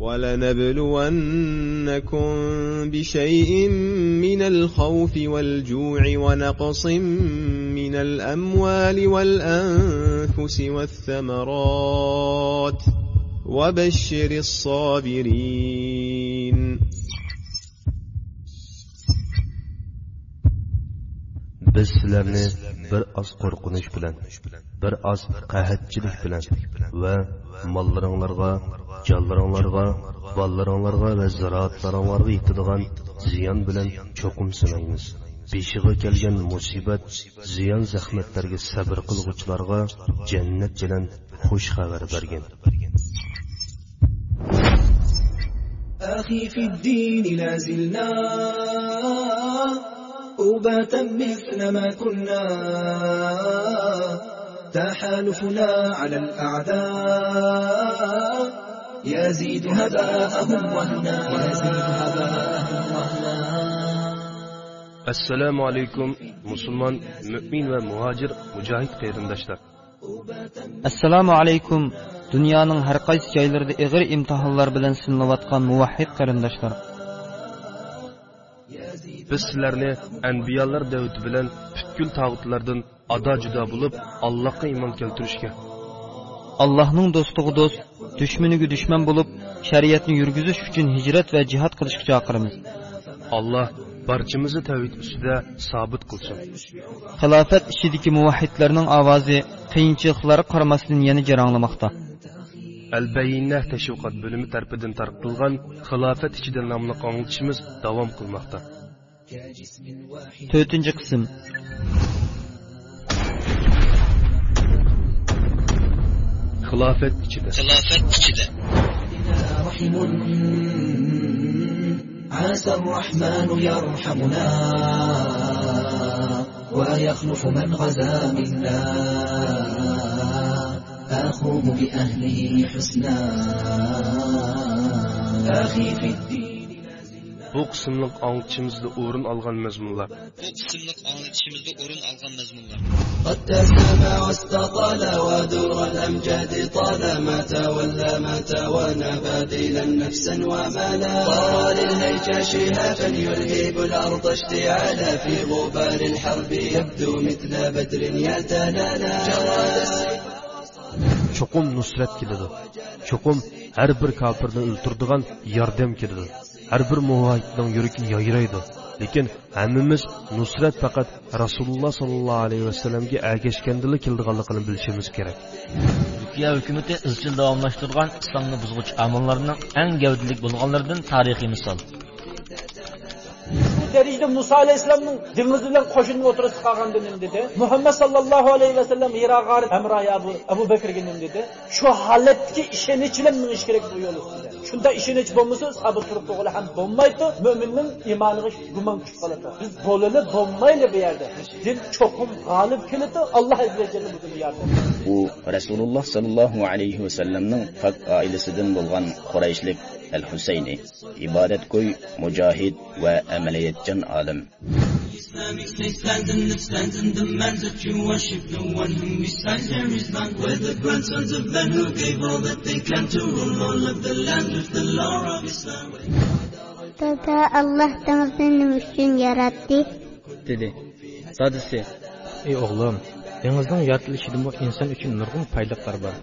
ولنبلونكم بشيء من الخوف والجوع ونقص من الأموال والأنفس والثمرات. وبشر الصابرين. بسلرني بر أس قرقنش بلن بر أس قهتشلك بلن و mallarınlarga jonlaringlarga bolalaringlarga va ziroatlaringlarga yetadigan ziyon bilan cho'qim sinaymiz beshiga kelgan musibat ziyon zahmatlarga sabr qilg'uvchilarga jannat bilan xush xabar bergan أخي في الدين لا زلنا أباتا مثل ما كنا تحالفنا على الأعداء يزيد هباءهم وهنا يزيد هباءهم وهنا assalomu alaykum musulmon mo'min va muhojir mujohid qarindoshlar assalomu alaykum dunyoning har qaysi joylarida ig'ir imtihonlar bilan sinalayotgan muvahhid qarindoshlar biz sizlarni anbiyolar davri bilan butkul tog'utlardan ado judo bo'lib allohga iymon keltirishga Allah'ın dostuğu dost, düşmünügü düşmən bulub, şəriətini yürgüzüş üçün hicrət və cihad qılışqı çaqırımız. Allah barçımızı təvhid üstüdə sabit qılsın. Xilafət işidiki muvahhidlərinin avazı qiyinçilikləri qaramasının yeni cəranlamaqda. Əl-Bəyinəh təşviqat bölümü tərəfindən tarqıtılğan Xilafət içidə namlı anlatışımız davam qılmaqda. 4-cü qism ichida xilofat ichida رحم عسى الرحمن يرحمنا ويخلف من غزا منا. أخوه بأهله حسنا. أخي في الدين bu qismliq anglitishimizda o'rin olgan mazmunlar bu qismliq anglitishimizda o'rin olgan mazmunlar قد تسمع واستطال ودور الأمجاد طالما تولى ما توانى بادلا نفسا ومالا طار للهيجا شهافا يلهيب الأرض اشتعالا في غبار الحرب يبدو مثل بدر يتلالى جراد السيف cho'qim nusrat keladi cho'qim har bir kofirni o'ltirdigan yordam keladi har bir muvohidning yuragi yayraydi. Lekin hammamiz nusrat faqat rasululloh sollallohu alayhi vasallamga ergashgandila keldiganligini bilishimiz kerak. Turkiya hukumati izchil davomlashtirgan islomni buzg'uchi amillarning eng gavdalik bo'lganlaridan tarixiy misol. Shu Musa Aleyhisselam'ın alayhissalomning bilen koşunun oturası kalkan dönem dedi muhammad sallallohu alayhi vasallam hiro g'ori amroy abu abu bakrga nim dedi shu işe niçin bilan iş kerak bu yolu dedi. Shunda ishonch bo'lmasa sabr turib to'g'ri ham bo'lmaydi mo'minning iymoniga gumon tushib qoladi biz bo'lili bo'lmayli bu yerda din cho'qim g'olib keladi alloh bu rasululloh sollallohu alayhi vasallamning pok oilasidan bo'lgan qurayshlik al husayni ibodatgo'y mujohid va amaliyotchan olim Islamic state stands and it stands and demands that you worship no one whom besides there is none. We're the grandsons of men who gave all that they can to rule all of the land Dada Allah dengizni nima uchun yaratdi? dedi. Dadisi ey o'g'lim dengizning yaratilishida bu inson uchun nurg'un foydalar bor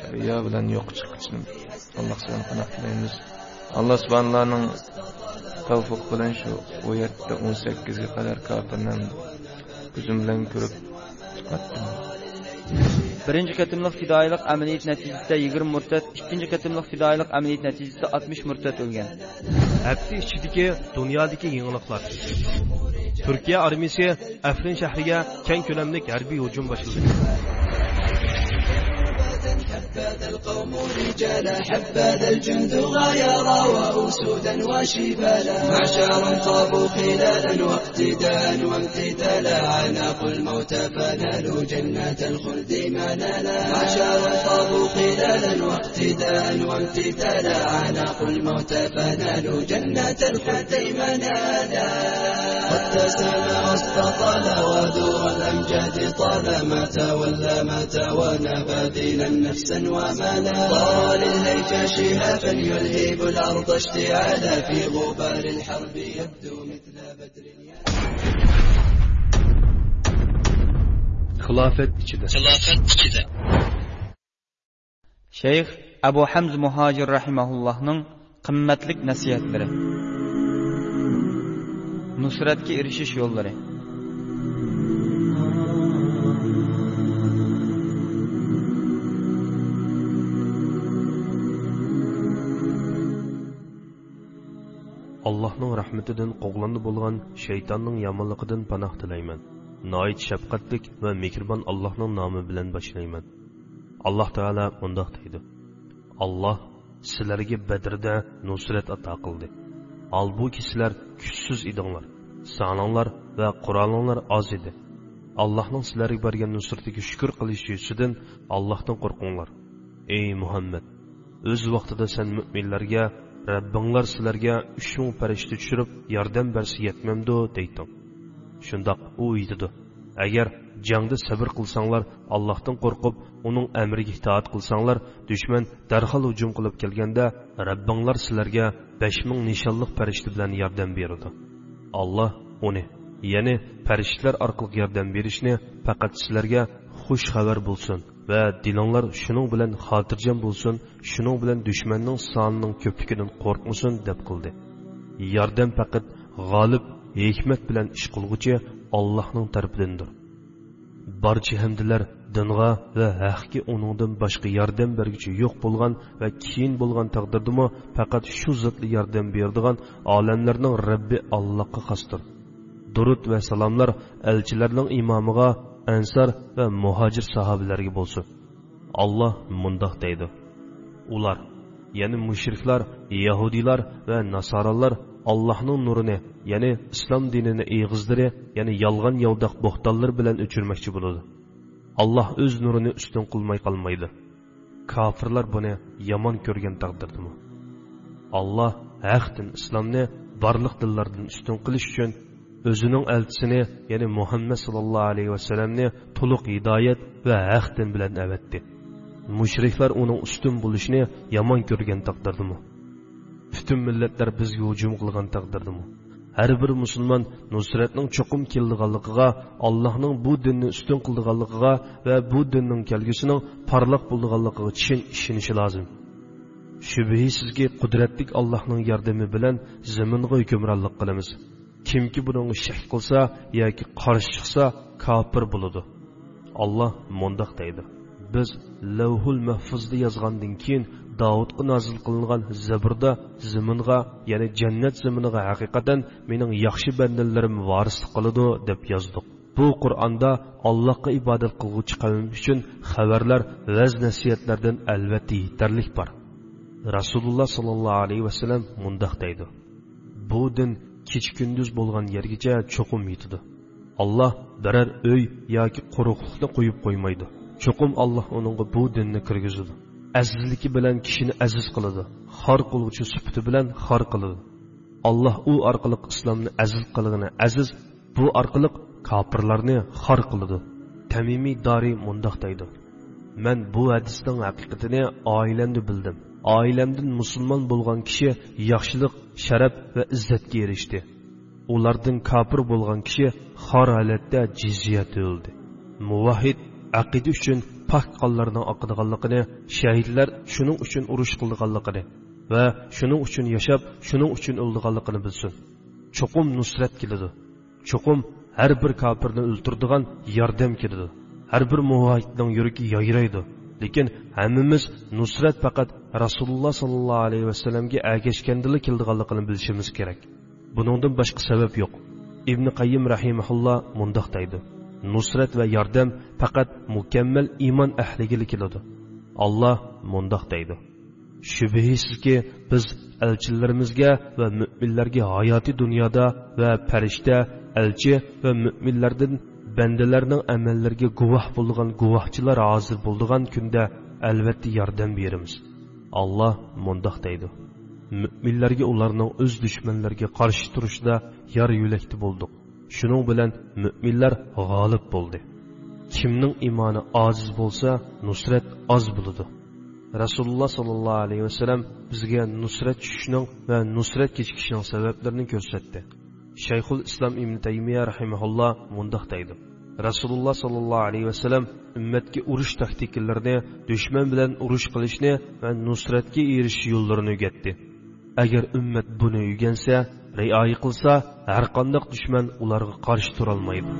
daryo bilan yo'q chiqishni alloh subhanahu panoh tilaymiz alloh subhanahuning tavfiq bilan shu yerda o'n sakkizga qadar kofirni ko'zim bilan ko'rib chiqatdim birinchi qatimliq fidoyilik amaliyot natijasida yigirma murtad ikkinchi qatimliq fidoyilik amaliyot natijasida oltmish murtad o'lgan. Hafta ichidagi dunyodagi yangiliklar turkiya armiyasi afrin shahriga keng ko'lamli harbiy hujum boshladi. حبذ القوم رجالا حبذ الجند غيرا وأسودا وشبالا. معشرا طابوا خلالا واقتداء وامتثالا. عناقوا الموت فنالوا جنات الخلد منالا. معشرا طابوا خلالا واقتداء وامتثالا. عناقوا الموت فنالوا جنات الخلد منالا. قد تسامى واستطال ودور الأمجاد طالما تولى ما توانى بادلا نفسا وما ومالا صار للهيجا شهافا يلهيب الأرض اشتعالا في غبار الحرب يبدو مثل بدر xilofat ichida shayx abu hamz muhojir rahimaullohning qimmatlik nasihatlari nusratga erishish yo'llari Allohning rahmatidan qo'g'landi bo'lgan shaytonning yomonligidan panoh tilayman. Noit shafqatlik va mehribon allohning nomi bilan boshlayman. Alloh taolo mundoq deydi. Alloh sizlarga badrda nusrat ato qildi. Holbuki sizlar kuchsiz edinglar soninglar va qurolinglar oz edi. Allohning sizlarga bergan nusratiga shukur qilish yuzidan allohdan qo'rqinglar. Ey muhammad o'z vaqtida sen mo'minlarga rabbinglar sizlarga uch ming farishta tushirib yordam bersa yetmamdu deydi shundoq u aytidi agar jangda sabr qilsanglar allohdan qo'rqib uning amriga itoat qilsanglar dushman darhol hujum qilib kelganda rabbinglar sizlarga besh ming nishonliq farishta bilan yordam beradi alloh uni ya'ni farishtalar orqali yordam berishni faqat sizlarga xush xabar bo'lsin va dilonglar shuning bilan xotirjam bo'lsin shuning bilan dushmanning sonining ko'pligidan qo'rqmasin deb qildi. Yordam faqat g'olib hikmat bilan ish qilg'uchi ollohning tarafidandir. Barcha hamdilar dinga va haqga uningdan boshqa yordam berguchi yo'q bo'lgan va keyin bo'lgan taqdirdami faqat shu zotli yordam beradigan olamlarning rabbi allohga xosdir durud va salomlar elchilarning imomiga ansar va muhojir sahobalarga bo'lsin. Alloh mundoq deydi. Ular ya'ni mushriklar yahudiylar va nasoralar allohning nurini ya'ni islom dinini eg'izlari ya'ni yolg'on yovdaq bo'xtonlar bilan o'chirmoqchi bo'ladi. Alloh o'z nurini ustun qilmay qolmaydi. Kofirlar buni yomon ko'rgan taqdirdami? Alloh haqdin islomni barliq dillardan ustun qilish uchun o'zining elchisini ya'ni muhammad sallallohu alayhi vasallamni to'liq hidoyat va haq din bilan avatdi. Mushriklar uning ustun bo'lishini yomon ko'rgan taqdirdimi butun millatlar bizga hujum qilgan taqdirdimi har bir musulmon nusratning cho'qim keldiganligiga allohning bu dinni ustun qildiganligiga va bu dinning kelgusining porloq bo'lganligiga chin ishonishi lozim. Shubhisizki qudratli allohning yordami bilan zaminga hukmronlik qilamiz. Kimki buningga shak qilsa yoki qarshi chiqsa kofir bo'ladi. Alloh mundoq deydi. Biz lavhul mahfuzda yozgandan keyin davudga nozil qilingan zaburda ziminga ya'ni jannat ziminiga haqiqatan mening yaxshi bandalarim varislik qiladi deb yozdik. Bu qur'onda allohga ibodat qilguvchi qavm uchun xabarlar vaz nasihatlardan albatta yetarlik bor. Rasululloh sollallohu alayhi vasallam mundoq deydi. Bu din kecha kunduz bo'lgan yergacha cho'qim yetidi alloh biror uy yoki quruqlikni qo'yib qo'ymaydi. Cho'qim alloh uningga bu dinni kirgizadi. Azizligi bilan kishini aziz qiladi. Xor qiluvchi sufati bilan xor qiladi. Alloh u orqali islomni aziz qilig'ini aziz bu orqali kofirlarni xor qiladi. Tamimiy doriy mundoq deydi. Man bu hadisning haqiqatini oilamda bildim. Oilamdan musulmon bo'lgan kishi yaxshilik sharaf va izzatga erishdi. Ulardan kofir bo'lgan kishi xor holatda jizya to'ldi muvahid aqida uchun pok qonlarni oqadiganligini shahidlar shuning uchun urush qildiganligini va shuning uchun yashab shuning uchun o'ldiganligini bilsin. Cho'qim nusrat keladi. Cho'qim har bir kofirni o'ltirdigan yordam keladi. Har bir muvahidning yuragi yayraydi. Lekin hammamiz nusrat faqat rasululloh sollallohu alayhi vasallamga ergashgandala keldiganligini bilishimiz kerak. Buningdan boshqa sabab yo'q. Ibn qayyim rahimaulloh mundoq deydi. Nusrat va yordam faqat mukammal iymon ahliga keladi. Alloh mundoq deydi. Shubhisizki biz elchilarimizga va mo'minlarga hayotiy dunyoda va farishta elchi va mo'minlardan bandalarning amallariga guvoh bo'lgan guvohchilar hozir bo'ldigan kunda albatta yordam beramiz. Alloh mundoq deydi. Mo'minlarga ularning o'z dushmanlariga qarshi turishda yor yo'lakda bo'ldik shuning bilan mo'minlar g'olib bo'ldi. Kimning imoni ojiz bo'lsa nusrat oz bo'ladi. Rasululloh sollallohu alayhi vasallam bizga nusrat tushishning va nusrat kechikishning sabablarini ko'rsatdi. Shayxul islom ibn taymiya rahimaulloh mundoq deydi. Rasululloh sollallohu alayhi vasallam ummatga urush taktikalarini dushman bilan urush qilishni va nusratga erishish yo'llarini o'rgatdi agar ummat buni o'rgansa rioya qilsa har qandoq dushman ularga qarshi turolmaydi.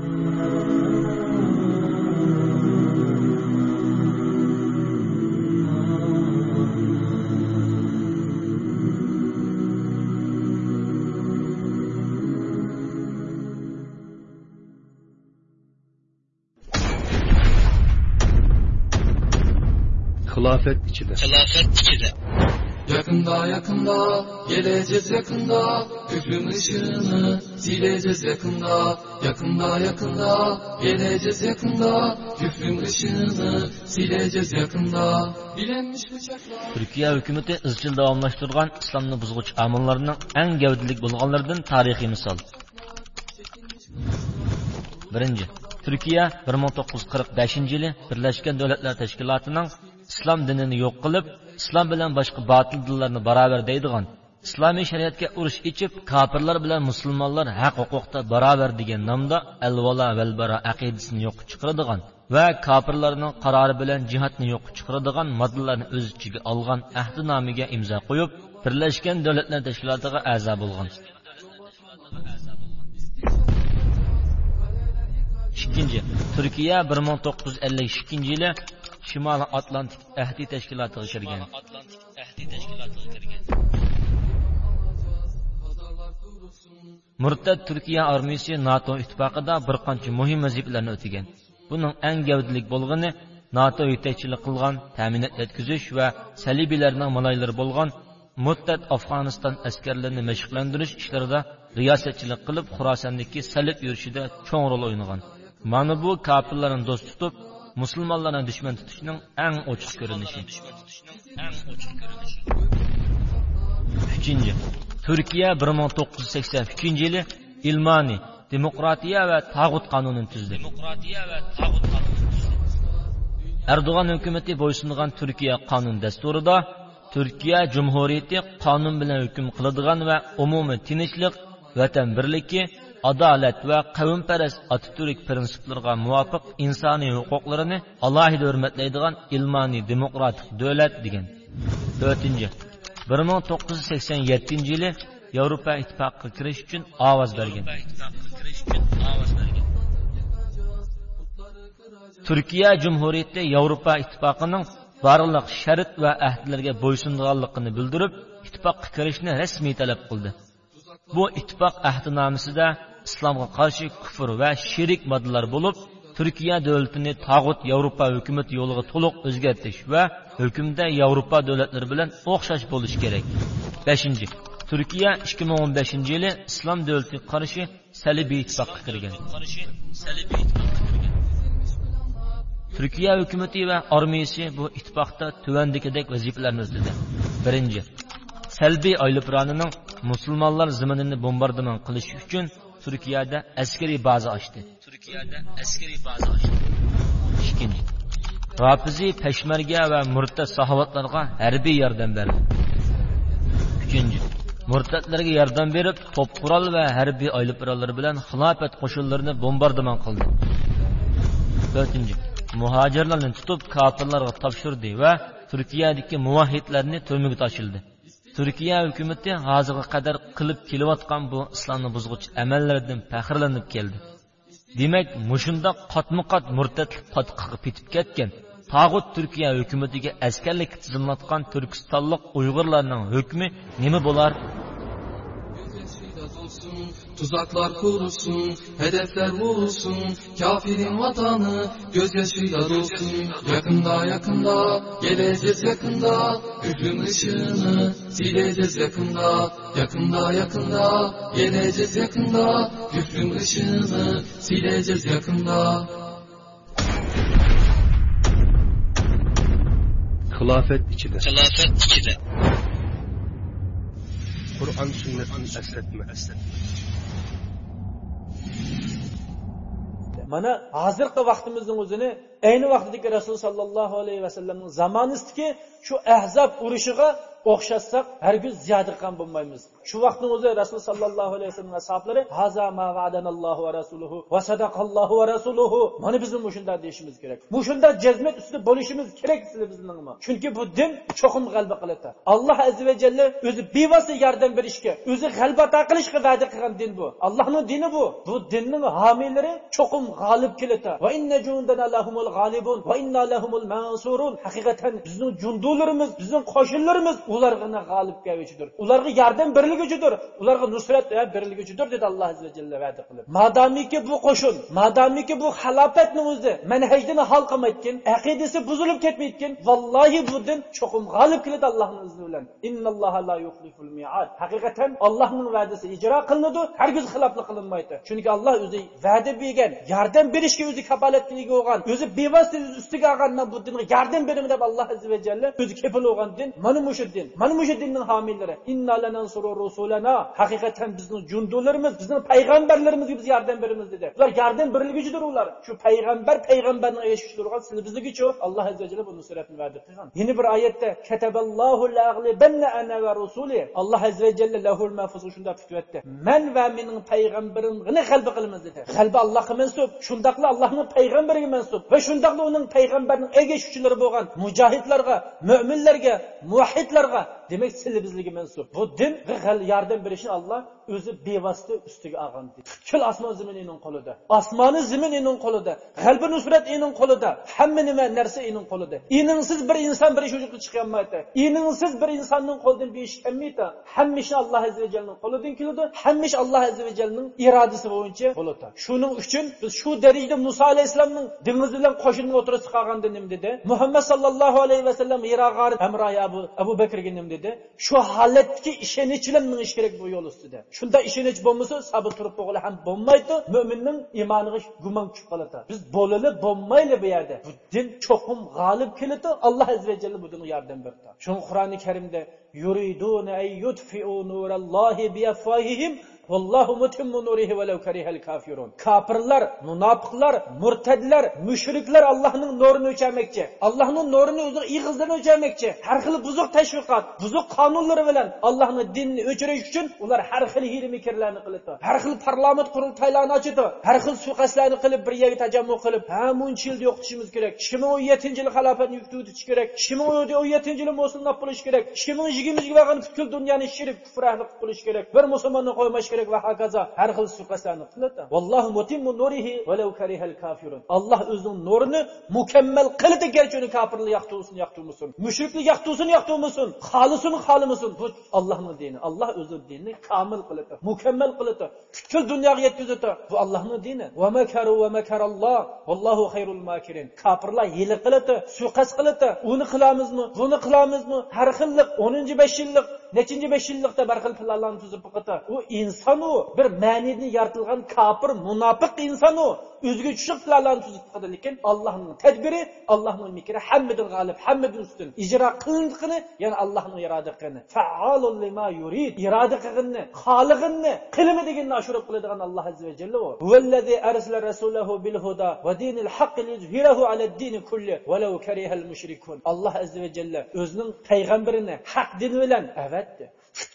Xilofat ichida xilofat ichida Yakında yakında geleceğiz yakında. Küfrün ışığını sileceğiz yakında. Yakında yakında geleceğiz yakında. Küfrün ışığını sileceğiz yakında. Bilenmiş bıçaklar. Türkiye hükümeti izchil davomlashtirgan islomni buzg'uchi amillarning eng gavdalik bo'lganlaridan tarixiy misol birinchi turkiya 1945 yili birlashgan davlatlar tashkilotining islom dinini yo'q qilib islom bilan boshqa botil dinlarni barobar deydigan islomiy shariatga urush ichib kofirlar bilan musulmonlar haq huquqda barobar degan nomda alvala valbara aqidasini yo'q chiqaradigan va kofirlarning qarori bilan jihatni yo'q chiqaradigan moddalarni o'z ichiga olgan ahdinomiga imzo qo'yib birlashgan davlatlar tashkilotiga a'zo bo'lgan. Ikkinchi turkiya bir ming to'qqiz yuz ellik ikkinchi yili shimoliy atlantik ahdiy tashkilotiga kirgan murtad turkiya armiyasi nato ittifoqida bir qancha muhim vazifalarni o'tagan buning eng gavdalik bo'lgani nato yetakchilik qilgan ta'minot yetkazish va salibiylarning maloylari bo'lgan muddat afg'oniston askarlarini mashqlantirish ishlarida riyosatchilik qilib xurosondagi salib yurishida cho'ng rol o'ynagan. Mana bu kofirlarni do'st tutib musulmonlarni dushman tutishning eng ochiq ko'rinishi uchinchi turkiya bir ming to'qqiz yuz sakson ikkinchi yili ilmani demokratiya va tag'ut qonunini tuzdi. Erdo'g'on hukumati bo'ysungan turkiya qonun dasturida turkiya jumhuriyati qonun bilan hukm qiladigan va umumiy tinchlik vatan birligi adolat va qavmparast ataturk prinsiplariga muvofiq insoniy huquqlarini alohida hurmatlaydigan ilmoniy demokratik davlat degan. To'rtinchi. bir ming to'qqiz yuz sakson yettinchi yili yevropa ittifoqiga kirish uchun ovoz bergan. Turkiya jumhuriyati yevropa ittifoqining barliq shart va ahdlarga bo'ysunganligini bildirib ittifoqqa kirishni rasmiy talab qildi. Bu ittifoq ahdinomasida islomga qarshi kufr va shirik moddalar bo'lib turkiya davlatini tog'ut yevropa hukumat yo'liga to'liq o'zgartirish va hukmda yevropa davlatlari bilan o'xshash bo'lishi kerak. Beshinchi turkiya ikki ming o'n beshinchi yili islom davlatiga qarshi salibiy ittifoqqa kirgan turkiya hukumati va armiyasi bu ittifoqda tuvandikidek vazifalarni o'tadi birinchi salbiy oylipronining musulmonlar ziminini bombardimon qilish uchun turkiyada askariy baza ochdi. Turkiyada askariy baza ochdi. Ikkinchi peshmarga va murtad sahovatlarga harbiy yordam berdi. Uchinchi murtadlarga yordam berib to'p qurol va harbiy oylipirollari bilan xilofat qo'shinlarini bombardimon qildi. To'rtinchi muhojirlarni tutib kofirlarga topshirdi va turkiyadagi muvahhidlarni turmaga tashildi turkiya hukumati hozirga qadar qilib kelayotgan bu islomni buzg'uchi amallardan faxrlanib keldi. Demak mushundoq qotma qot murtadlik patqiqqa petib ketgan tog'ut turkiya hukumatiga askarlik tizimlatgan turkistonlik uyg'urlarning hukmi nima bo'lar? Tuzaklar kurulsun, hedefler vurulsun Kafirin vatanı gözyaşıyla dolsun. Yakında yakında, geleceğiz yakında Küfrün ışığını sileceğiz yakında. Yakında yakında, geleceğiz yakında Küfrün ışığını sileceğiz yakında. Xilofat ichida Xilafet içinde qur'on sunnatni eslatma mana hozirgi vaqtimizning o'zini ayni vaqtdagi rasul sollallohu alayhi vasallamning zamonisidagi shu ahzob urushiga o'xshatsak hargiz ziyoda qilgan bo'lmaymiz shu vaqtning o'zi rasul sollallohu alayhi vasallam ashoblari haza ma va'danallohu va rasuluhu va sadaqallohu va rasuluhu. Mana bizni mushunda deyishimiz kerak mushunda jazmat ustida bo'lishimiz kerak sizlar bizning chunki bu din cho'qim g'alba qiladi alloh azza va jalla o'zi bevosita yordam berishga o'zi g'alba ato qilishga va'da qilgan din bu. Allohning dini bu. Bu dinning homiylari cho'qim g'olib keladi va inna jundana lahumul g'alibun va inna lahumul mansurun. Haqiqatan bizning jundularimiz bizning qo'shinlarimiz ularga g'olib kelguchidir ularga yordam berilguchidir ularga nusrat berilguchidir dedi alloh azza va jalla va'da qilib. Madomiki bu qo'shin madomiki bu halofatni o'zi manhajini hal qilmayotgan aqidasi buzilib ketmayotgan vallohi bu din cho'qim g'olib keladi allohni izni bilan. İnnalloha la yuxliful miad. Haqiqatan allohning va'dasi ijro qilinadi hargiz xiloflik qilinmaydi. Chunki alloh o'zi va'da bergan yordam berishga o'zi kapolatliga bo'lgan o'zi bevosita ustiga olgan bu dinga yordam beraman deb alloh azza va jalla o'zi kepil bo'lgan din. Mana shu din mana shu dinning homiylari haqiqatdan bizni haqiqatan bizning jundularimiz bizning payg'ambarlarimizga biz yordam beramiz dedi. Ular yordam berilguchidir ular. Shu payg'ambar payg'ambarni eshitib turgan bizniki biznikichu? Alloh azza jalla bu suratni va'da qilgan yana bir oyatda kataballohu la'g'libanna ana va rusuli. Alloh azza jalla lahul mahfuzga shunda tutyapti man va mening payg'ambarimni g'alba qilamiz dedi. G'alba allohga mansub shundoqla allohning payg'ambariga mansub va shundoqla uning payg'ambarning egishuvchilari bo'lgan mujohidlarga mo'minlarga muvahhidlarga Sahaba demak sizlar bizlarga mansub bu din yordam berishni alloh o'zi bevosita ustiga olgan butkul osmon zamin ening qo'lida osmoni zamin ening qo'lida g'albi nusrat ening qo'lida hamma nima narsa ening qo'lida iningsiz bir inson bir ish chiqolmaydi iningsiz bir insonning qo'lidan bir ish kelmaydi hamma ish alloh azza va jallaning qo'lidan keladi hamma ish alloh azza va jallaning irodasi bo'yicha bo'ladi shuning uchun biz shu darajada muso alayhissalomning dengiz bilan qo'shinni o'tirib qolganda nima dedi muhammad sallallohu alayhi vasallam amroyi abu abu bakrga nima dedi shu holatki ishonch bilan minish kerak bu yo'l ustida. Shunda ishonch bo'lmasa sabr turib bo'g'ili ham bo'lmaydi mo'minning iymoniga gumon tushib qoladi. Biz bo'lili bo'lmayli bu yerda. Bu din cho'qim g'olib keladi alloh azza va jalla bu dinga yordam berdi. Shu qur'oni karimda yuriduna ay yutfiu nurallohi bi kofirlar munofiqlar, murtadlar, mushriklar Allohning nurini o'chamakchi Allohning nurini o'zi ig'izdan o'chamakchi Har xil buzuq tashviqot, buzuq qonunlari bilan Allohning dinini o'chirish uchun ular har xil hiyli mikrlarni qiladi. Har xil parlament qurultaylarni ochadi. Har xil suqaslarni qilib bir yerga tajammu qilib, ha muncha yilda yo'qotishimiz kerak. 2017 yil xalofatni o'tish kerak. 2017 yil Mosulni bo'lish kerak. 2020 yilga qadar butkul dunyoni shirk, kufr ahli qilish kerak. Bir musulmonni qo'ymash kerak va hokazo har xil suqaslarni qiladi. Vallohu mutimmu nurihi valau karihal kafirun. Alloh o'zining nurini mukammal qiladi garchi uni kofirlar yoqtirsin yoqtirmasin mushrikni yoqtirsin yoqtirmasin xolisin xolimasin bu allohning dini. Alloh o'zi dinni komil qiladi mukammal qiladi butkul dunyoga yetkazadi. Bu allohning dini. Va makaru va makaralloh. Vallohu xayrul makirin. Kofirlar yili qiladi suqas qiladi. Uni qilamizmi? Buni qilamizmi? Har xillik o'ninchi besh yillik nechinchi besh yillikda bir xil planlarni tuzib qo'yadi u inson u bir ma'nida yaratilgan kofir munofiq inson u o'ziga tushiq planlarni tuzib qo'yadi lekin allohning tadbiri allohning mikri hammadan g'olib hammadan ustun. İjro qilindiqini ya'ni allohning iroda qilgani lima yurid. İroda qilganni xolig'inni qilimi deganni oshirib qiladigan alloh azza va jalla u. Vallazi arsala rasulahu bil huda va dinil haqq liyuzhirahu ala din kulli walau karihal mushrikun alloh azza va jalla o'zining payg'ambarini haq din bilan avatdi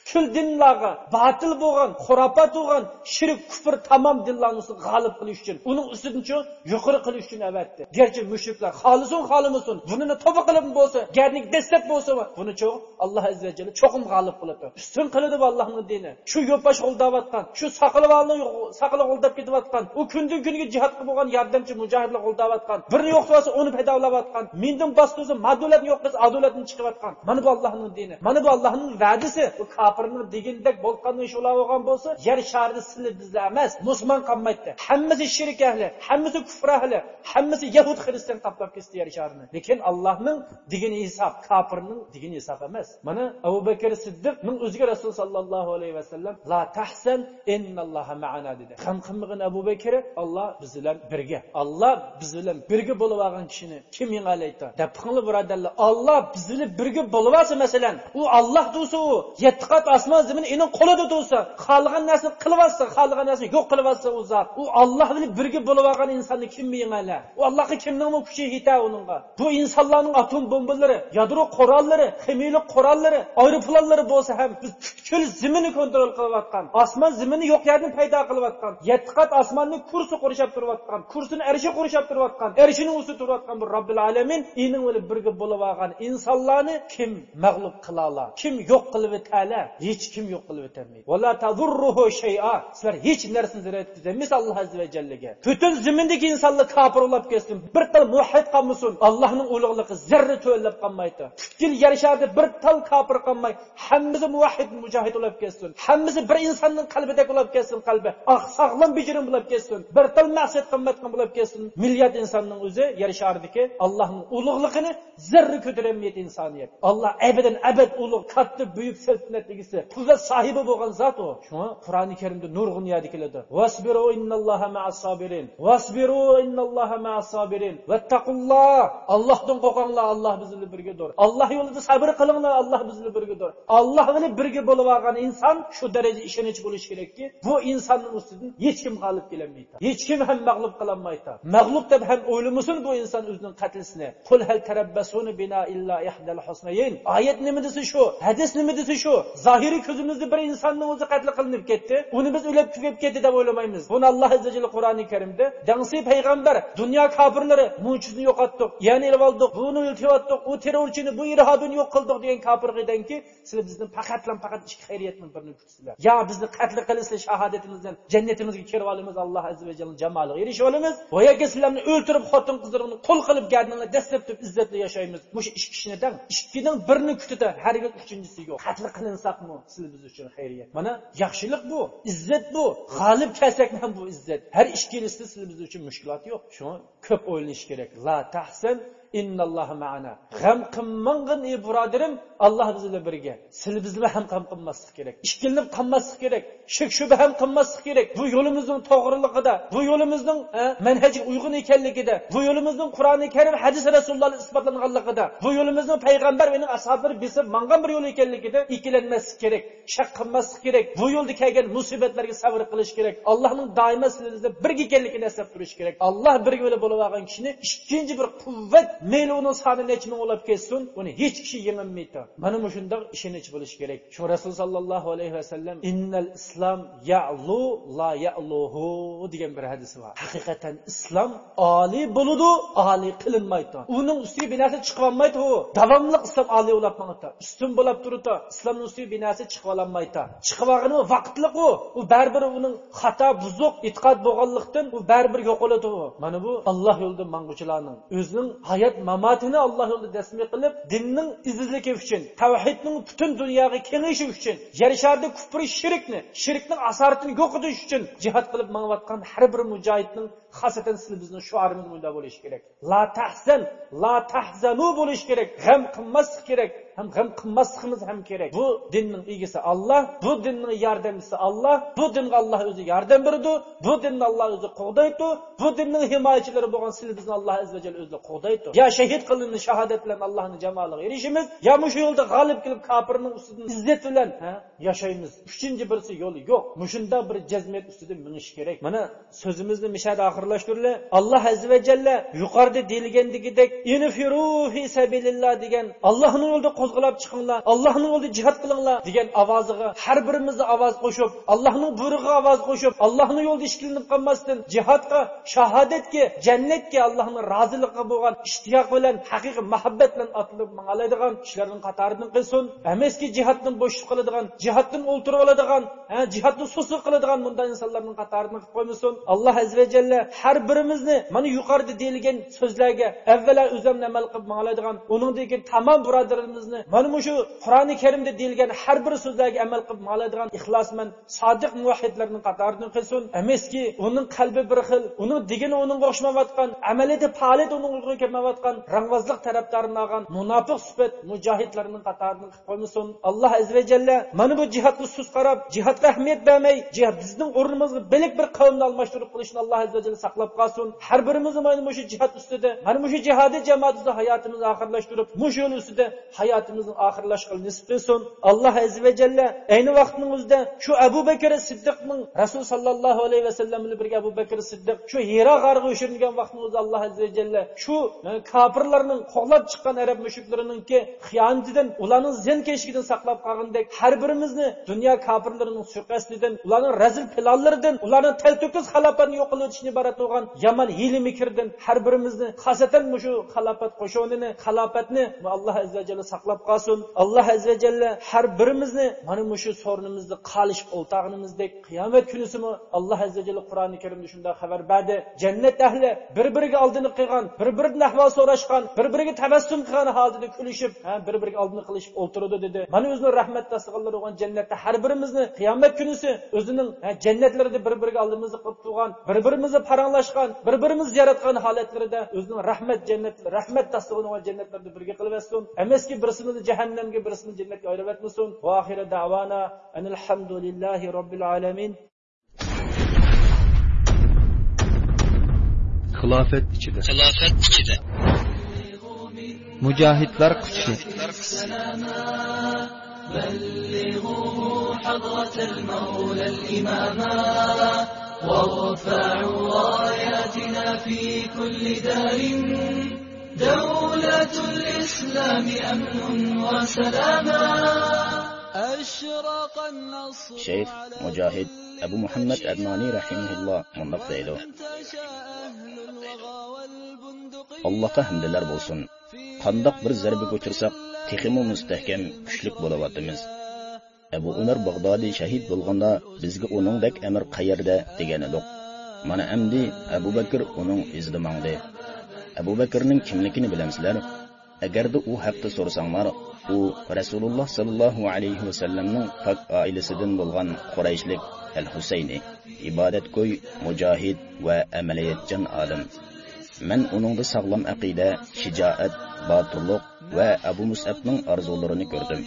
butkul dinlarga botil bo'lgan xurofot bo'lgan shirk kufr tamom dinlarni g'olib qilish uchun. Uning ustidinchi yuqori qilish uchun avatdi. Garchi mushriklar xolisin xolimasin bunini to'ba qilib bo'lsa garnik dastlab bo'lsa bunichi alloh azza jalla cho'qim g'olib qiladi. Ustun qiladi bu allohning dini. Shu yo'pash g'o'ldayotgan shu saqlavolni saqla g'o'ldab ketayotgan u kundan kunga jihodga bo'lgan yordamchi mujohidlar g'o'ldayotgan birini yo'qotsa uni paydolayotgan mindan bostirsa madulatni yo'q qilsa adulatni chiqayotgan. Mana bu allohning dini mana bu allohning va'dasi bu kofirni degandek bo'lgandan shular bo'lgan bo'lsa yer sharni sili bizda emas musulmon qolmaydi. Hammasi shirik ahli hammasi kufr ahli hammasi yahud xristian qoplab ketdi yer sharni lekin allohning degani hisob kofirning degani hisob emas. Mana abu bakr siddiqning o'ziga rasul sollallohu alayhi vasallam la tahsan innalloha maana dedi. G'am qilmag'in abu bakr olloh biz bilan birga olloh biz bilan birga bo'lib olgan kishini kim yeng'alaydi? Deb birodarlar olloh biz bilan birga bo'lib olsa masalan u olloh do'sti u yetti qat osmon zamin ini qo'lida tursa xohlagan narsani qilyotsa xohlagan narsani yo'q qilyotsa u zot. U olloh bilan birga bo'lib olgan insonni kim yengala u allohga kimning kuchi yeta uningga? Bu insonlarning atom bombalari yadro qurollari ximiylik qurollari aeroplanlari bo'lsa ham biz butkul zimini kontrol qilayotgan osmon zimini yo'q yerni paydo qilayotgan yetti qat osmonni kursi qurishab turayotgan kursini arishi qurishab turayotgan arishini ustida turayotgan bu robbil alamin ining bilan birga bo'lib olgan insonlarni kim mag'lub qila oladi kim yo'q qilib o'tala hech kim yo'q qilib o'tolmaydi vala tadurruhu shay'a sizlar hech narsani zarar yetkazolmaysiz alloh azza va jallaga butun zimindagi insonlar kofir bo'lib ketsin bir tal muhid qolmasin allohning ulug'ligi zarra to'llab qolmaydi butkul yer sharida bir tal kofir qolmay hammasi muvahhid mujohid bo'lib ketsin hammasi bir insonning qalbida bo'lib ketsin qalbi ah sog'lom bijirim bo'lib ketsin bir tal maqsad qilmayotgan bo'lib ketsin milliard insonning o'zi yer sharidagi allohning ulug'ligini zarra ko'tarolmaydi insoniyat alloh abadan abad ulug' katta buyuk saltanat egisi qudrat sohibi bo'lgan zot u shunga qur'oni karimda nurg'un yadi keladi vasbiru innalloha ma'as sobirin vasbiru innalloha ma'as sobirin vattaqulloh allohdan qo'rqinglar alloh bizni birgadir alloh yo'lida sabr qilinglar alloh bizni birgadir alloh bilan birga bo'lib olgan inson shu daraja ishonch bo'lishi kerakki bu insonning ustidan hech kim g'olib kelolmaydi hech kim ham mag'lub qilolmaydi mag'lub deb ham o'ylamasin bu inson o'zining qatlisini. Qul hal tarabbasuni bina illa ihdal husnayn. Oyat nima desa shu hadis nima desa shu zohiriy ko'zimizda bir insonni o'zi qatl qilinib ketdi. Uni biz o'lib tugab ketdi deb o'ylamaymiz. Buni alloh azza qur'oni karimda dangsi payg'ambar dunyo kofirlari mujizni yo'qotdik ya'ni ilib oldik buni o'ltiyotdik u terrorchini bu irhobini yo'q qildik degan kofirdanki sizlar bizni faqatlan faqat ikki xayriyatni birini kutsizlar yo bizni qatl qilasizlar shahodatimizdan jannatimizga kirib olamiz alloh azza vajalni jamoliga erishib olamiz. Va yoki sizlarni o'ltirib xotin qizlarni qo'l qilib gardinlar dastlab deb izzatli yashaymiz bu ikki kishini ikkining birini kutida har bir uchinchisi yo'q. Qatl qilinsaqmi sizlar biz uchun xayriyat mana yaxshilik bu izzat bu. G'olib kelsak ham bu izzat har ikkilisida sizlar biz uchun mushkulot yo'q. Shuni ko'p o'ylanish kerak. La tahsin innalloha ma'ana g'am qilmangin ey birodarim alloh biz bilan birga sizlar biz bilan ham g'am qilmaslik kerak ishkilinib qolmaslik kerak shak shubha ham qilmaslik kerak bu yo'limizning to'g'riligida bu yo'limizning manhaji uyg'un ekanligida bu yo'limizning qur'oni karim hadis rasululloh isbotlanganligida bu yo'limizning payg'ambar va ashoblari besib mangan bir yo'l ekanligida ikkilanmaslik kerak shak qilmaslik kerak bu yo'lda kelgan musibatlarga sabr qilish kerak allohning doimo sizlarga birga ekanligini eslab turish kerak alloh birga bo'lib olgan kishini ikkinchi bir quvvat mayli uni soni necha ming bo'lib ketsin uni hech kishi yengolmaydi mana shundoq ishonch bo'lishi kerak. Shu rasul sollallohu alayhi vasallam innal islom ya'lu la ya'luhu degan bir hadisi bor. Haqiqatan islom oliy bo'ludi oliy qilinmaydi. Uning ustiga binasi chiqib olmaydi u davomli islom oliy bo'lib ustun bo'lib turdi islomni ustiga binasi chiqa ololmaydi chiqib olgani vaqtliq u u baribir uning xato buzuq e'tiqod bo'lganlikdan u baribir yo'qoladi u mana bu alloh yo'lida mang'uchilarning o'zining hayot mamotini alloh yo'lida dasmiy qilib dinning izizligi uchun tavhidning butun dunyoga kengishi uchun yer sharda kufri shirkni shirkning asoratini yo'q etish uchun jihod qilib mangayotgan har bir mujohidning xosatan siz bizni shuarimiz bunda bo'lishi kerak. La tahzan la tahzanu bo'lishi kerak. G'am qilmaslik kerak ham g'am qilmasligimiz ham kerak. Bu dinning egisi alloh bu dinning yordamchisi alloh bu dinga alloh o'zi yordam berdi bu dinni alloh o'zi qo'g'daydi bu dinning himoyachilari bo'lgan siz bizni alloh azza va jalla o'zi qo'g'daydi yo shahid qilindi shahodat bilan allohni jamoliga erishimiz yo shu yo'lda g'olib kelib kofirning ustidan izzat bilan yashaymiz. Uchinchi birisi yo'li yo'q. Mushunda bir jazmiyat ustida minish kerak. Mana so'zimizni mishada oxirlashtirdilar alloh azza va jalla yuqorida deyilgandagidek fi sabilillah degan allohni yo'lida qo'zg'alab chiqinglar allohni yo'lida jihod qilinglar degan ovoziga har birimizni ovoz qo'shib allohning buyrug'iga ovoz qo'shib allohni yo'lida ishkilinib qolmasdan jihodga shahodatga jannatga allohni roziligiga bo'lgan ishtiyoq bilan haqiqiy muhabbat bilan otilib mangalaydigan kishilarning qatoridan qilsin emaski jihoddan bo'shib qoladigan jihoddan o'ltirib oladigan jihodni susiq qiladigan bunday insonlarning qatoridan qilib qo'ymasin. Alloh azza va jalla har birimizni mana yuqorida deyilgan so'zlarga avvalo o'zimni amal qilib mangalaydigan undan keyin tamom birodarlarimizni mana shu qur'oni karimda deyilgan har bir so'zlarga amal qilib mangalaydigan ixlosmand sodiq muvahidlarni qatoridan qilsin emaski uning qalbi bir xil uning degani uning o'xshamayotgan amalida faoliyat uning kelmayotgan rangvozlik tarafdorini olgan munofiq sifat mujohidlarning qatoridan qilib qo'ymasin alloh azza va jalla mana bu jihodga sus qarab jihodga ahamiyat bermay bizning o'rnimizni bilik bir qavmni almashtirib qilishni alloh azza va jalla saqlab qolsin. Har birimizni mana shu jihod ustida mana shu jihodiy jamoat ustida hayotimizni oxirlashtirib mush yo'l ustida hayot hayotimizni oxirlashgan nisb qilsin. Alloh azza va jalla ayni vaqtning o'zida shu abu bakr siddiqning rasul sollallohu alayhi vasallam bilan birga abu bakr siddiq shu hiro g'arga o'shirilgan vaqtning o'zida alloh azza va jalla shu e, kofirlarning qo'g'lab chiqqan arab mushuklarininki xiyonatidan ularning zin keshigidan saqlab qolgandek har birimizni dunyo kofirlarining suiqasdidan ularning razil planlaridan ularning talto'kis xalofatni yo'q qilib bo'lgan yomon hiyli kirdin har birimizni xosatan shu xalofat qo'shonini xalofatni alloh azza jalla saqlab qolsin. Alloh azza jalla har birimizni mana shu sornimizni qalish o'ltog'imizdek qiyomat kunisimi alloh azza jalla qur'oni karimda shunday xabar berdi. Jannat ahli bir biriga oldini qilgan bir biridan ahvol so'rashgan bir biriga tabassum qilgan holatida kulishib bir biriga oldini qilishib o'tirdi dedi. Mana o'zini rahmat tasdiqlar bo'lgan jannatda har birimizni qiyomat kunisi o'zining jannatlarida bir biriga oldimizni qilib turgan bir birimizni paranglashgan bir birimizni yaratgan holatlarida o'zining rahmat jannat rahmat tasdig'ini olgan jannatlarda birga qilib yassin emaski birisimizni jahannamga birisini jannatga ayrib etmasin va oxiri davana alhamdulillahi robbil alamin xilofat ichida xilofat ichida mujohidlar kuchi بلغوه حضرة المولى الإماما وارفعوا راياتنا في كل دار. دولة الإسلام أمن وسلاما. أشرق النصر شيخ مجاهد أبو محمد أدناني رحمه الله من نقطة Allah'a hamdeler bolsun. Kandak bir zerbe götürsek, tekimi müstehkem, güçlük bulavadımız. Abu umar bag'dodiy shahid bo'lganda bizga uningdek amir qayerda? degan edik mana amdi abu bakr uning izida mangdi. Abu bakrning kimligini bilamsizlar. Agarda u haqda so'rasanglar u rasululloh sollallohu alayhi vasallamning pok oilasidan bo'lgan qurayshlik al husayni ibodatgo'y mujohid va amaliyotchan olim. Man uningda sog'lom aqida shijoat botirlik va abu musabning orzularini ko'rdim.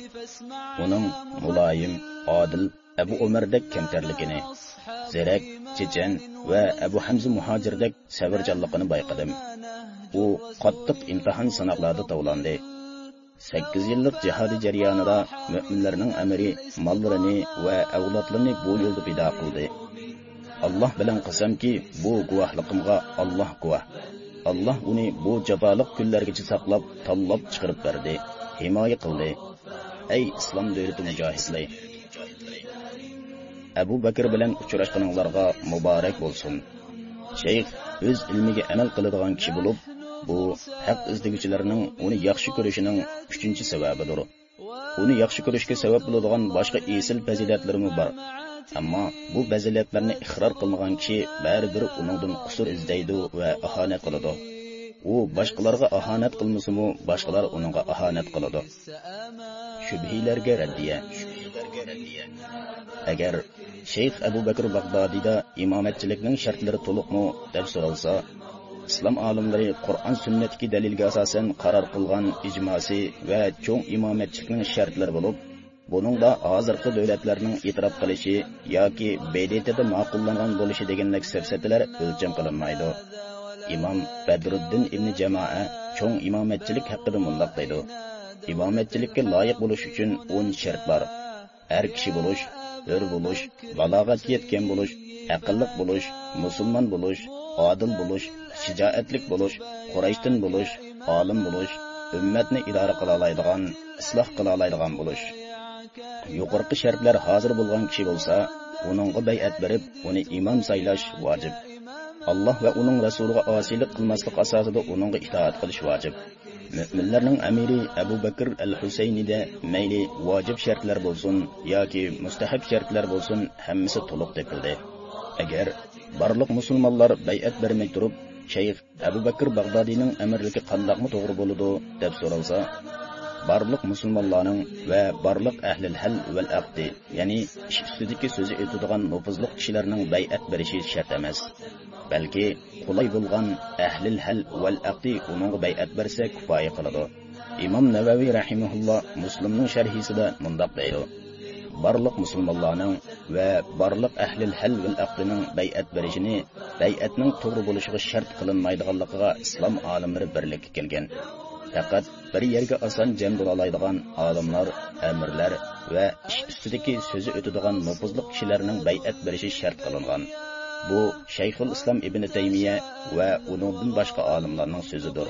Uning muloyim odil abu umardek kamtarligini zerak chechan va abu hamza muhojirdek sabrjonligini bayqadim u qattiq imtihon sanoqlarda tovlandi. Sakkiz yillik jihodiy jarayonida mo'minlarning amiri mollarini va avlodlarini bu yo'lda pido qildi. Alloh bilan qasamki bu guvohligimga alloh guvoh. Alloh uni bu jafoliq kunlargacha saqlab tanlab chiqarib berdi. Himoya qildi. Ey islom davlati mujohidlar abu bakr bilan uchrashganinglarga muborak bo'lsin. Shayx o'z ilmiga amal qiladigan kishi bo'lib bu haq izlaguvchilarning uni yaxshi ko'rishining uchinchi sababidir. Uni yaxshi ko'rishga sabab bo'ladigan boshqa esil fazilatlarimi bor. Ammo bu fazilatlarni iqror qilmagan kishi baribir uningdan qusur izlaydi va ahonat qiladi. U boshqalarga ahonat qilmasimu boshqalar uningga ahonat qiladi. Shubhiylarga raddiya. Agar shayx abu bakr bag'dodiyda imomatchilikning shartlari to'liqmi deb so'ralsa islom olimlari qur'on sunnatga dalilga asosan qaror qilgan ijmosi va cho'ng imomatchilikning shartlari bo'lib buningda hozirgi davlatlarning e'tirof qilishi yoki bedetida ma'qullangan bo'lishi degandek safsatalar o'lcham qilinmaydi. Imom badruddin ibn jamoa cho'ng imomatchilik haqida mundoq deydi. Imomatchilikka loyiq bo'lish uchun o'n shart bor. Har kishi bo'lish hur bo'lish balog'atga yetgan bo'lish aqlliq bo'lish musulmon bo'lish odil bo'lish shijoatlik bo'lish qurayshdan bo'lish olim bo'lish ummatni idora qila oladigan isloh qila oladigan bo'lish. Yuqorqi shartlar hozir bo'lgan kishi bo'lsa uningga bay'at berib uni imom saylash vojib. Alloh va uning rasuliga osiylik qilmaslik asosida uningga itoat qilish vojib. Mo'minlarning amiri abu bakr al husaynida mayli vojib shartlar bo'lsin yoki mustahab shartlar bo'lsin hammasi to'liq tepildi. Agar barliq musulmonlar bay'at bermay turib shayx abu bakr bag'dodiyning amirligi qandoqmi to'g'ri bo'ladi deb so'ralsa барлык мусулманларның ва барлык әһлил хәл вәл әқди, яни иш үстидәге сөзе әйтүдәгән нуфузлык кешеләрнең бәйәт береше шарт эмас. Бәлки, кулай булган әһлил хәл вәл әқди уның бәйәт берсе кифая кылыды. Имам Навави рахимахулла Муслимның шәрхисендә мондак дейди. Барлык мусулманларның ва барлык әһлил хәл вәл әқдинең бәйәт берешене бәйәтнең туры булышыга шарт кылынмайдыганлыгыга ислам алимлары берлек килгән. Faqat bir yerga oson jam bo'laoladigan olimlar amirlar va ish ustidagi so'zi o'tadigan nufuzli kishilarning bay'at berishi shart qilingan. Bu shayxul islom ibn taymiya va uningdan boshqa olimlarning so'zidir.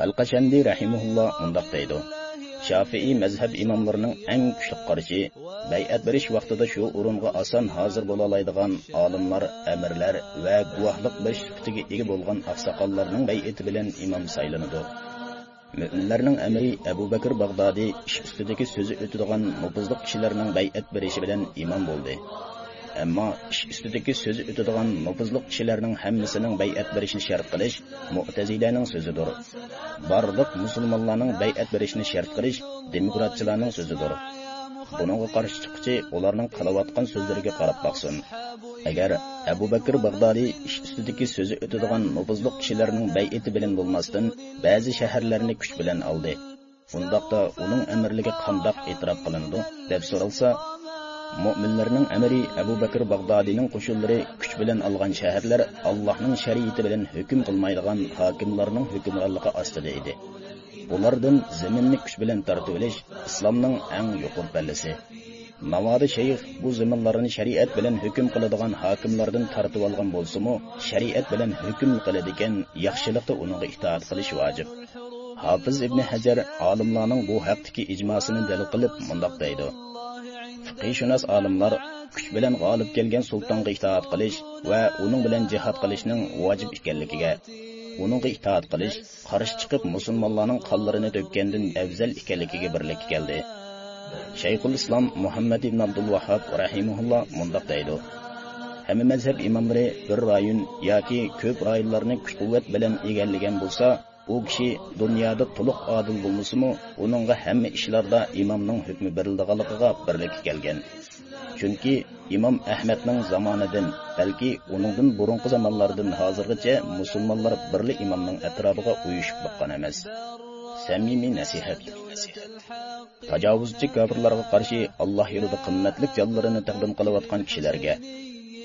Qalqashandi rahimulloh mundoq deydi. Shofiiy mazhab imomlarining eng kuchli qarashi bay'at berish vaqtida shu o'ringa oson hozir bo'la oladigan olimlar amirlar va guvohlik berish sifatiga ega bo'lgan oqsoqollarning bay'ati bilan imom saylanadi mo'minlarning amiri abu bakr bag'dodiy ish ustidagi so'zi o'tadigan nufuzli kishilarning bay'at berishi bilan imom bo'ldi ammo ish ustidagi so'zi o'tadigan nufuzli kishilarning hammasining bay'at berishni shart qilish mu'tazilaning so'zidir barliq musulmonlarning bay'at berishni shart qilish demokratchilarning so'zidir buningga qarshi chiquvchi ularning qilayotgan so'zlariga qarab boqsin agar abu bakr bag'dodiy ish ustidagi so'zi o'tadigan nubuzliq kishilarning bayiti bilan bo'lmasdan ba'zi shaharlarni kuch bilan oldi. Undaqda uning amirligi qandoq e'tirof qilindi deb so'ralsa mo'minlarning amiri abu bakr bag'dodiyning qo'shinlari kuch bilan olgan shaharlar allohning shariati bilan hukm qilmaydigan hokimlarning hukmronligi ostida edi. Ulardan zaminni kuch bilan tortib olish islomning eng yuqori pallasi navoda shayx bu zaminlarni shariat bilan hukm qiladigan hokimlardan tartib olgan bo'lsa-mu, shariat bilan hukm qiladigan yaxshilikda unga itoat qilish vojib. Hofiz ibn hajar olimlarning bu haqdagi ijmosini dalil qilib mundoq deydi. Fiqishunos olimlar kuch bilan g'olib kelgan sultonga itoat qilish va uning bilan jihad qilishning vojib ekanligiga uningga itoat qilish qarshi chiqib musulmonlarning qonlarini to'kkandan afzal ekanligiga birlik keldi. Shayxul islom muhammad ibn abdul vahob rahimulloh mundoq deydi. Hamma mazhab imomlari bir rayon yoki ko'p rayonlarni kuch quvvat bilan egallagan bo'lsa u kishi dunyoda to'liq odil bo'lmasimi uningga hamma ishlarda imomning hukmi berildiganligiga birlik kelgan. Chunki imom ahmadning zamonidan balki uningdan burungi zamonlardan hozirgacha musulmonlar birli imomning atrofiga uyushib boqqan emas. Samimiy nasihat. Tajovuzchi kofirlarga qarshi alloh yo'lida qimmatlik jonlarini taqdim qilayotgan kishilarga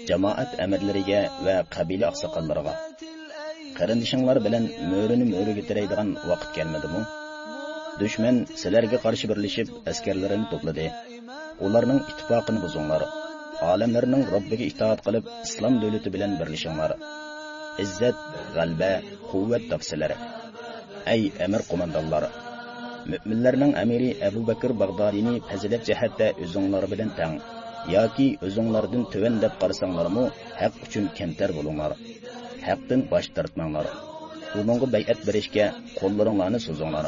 jamoat amirlariga va qabila oqsoqollariga qarindishinglar bilan mo'rini mo'riga tiraydigan vaqt kelmadimi dushman sizlarga qarshi birlashib askarlarini to'pladi. Ularning ittifoqini buzinglar. Olamlarning robbiga itoat qilib islom davlati bilan birlashinglar. Izzat g'alba quvvat topsilar ey amir qo'mondonlari, mo'minlarning amiri abu bakr bag'dodiyni fazilat jihatda o'zinglar bilan tang yoki o'zinglardan tuvan deb qarasanglarmi haq uchun kamtar bo'linglar haqdan bosh tortmanglar uningga bay'at berishga qo'llaringlarni so'zinglar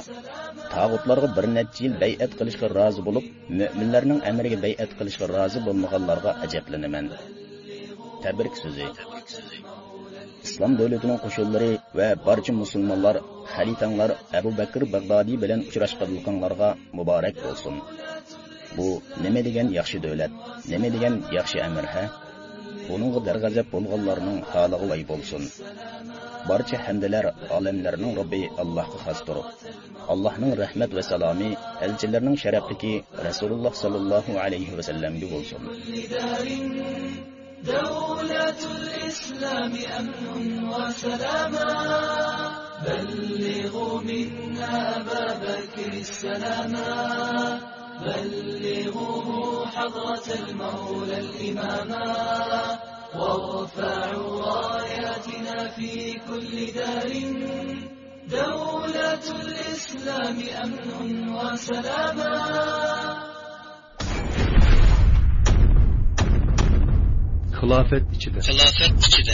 tag'utlarga bir necha yil bay'at qilishga rozi bo'lib mo'minlarning amiriga bay'at qilishga rozi bo'lmaganlarga ajablanaman tabrik so'zi islom davlatining qo'shinlari va barcha musulmonlar xalifanglar abu bakr bag'dodiy bilan uchrashganliklaringlarga muborak bo'lsin. Bu nima degan yaxshi davlat nima degan yaxshi amir ha? Buningga darg'azab bo'lganlarning holi voy bo'lsin. Barcha hamdalar olamlarning robbi allohga xosdir allohning rahmat va salomi elchilarning sharafliki rasululloh sollallohu alayhi vasallamga bo'lsin. دولة الإسلام أمن وسلاما. بلغوا منا أبا بكر السلاما. بلغوه حضرة المولى الإماما. وارفعوا راياتنا في كل دار. دولة الإسلام أمن وسلاما. Xilofat ichida xilofat ichida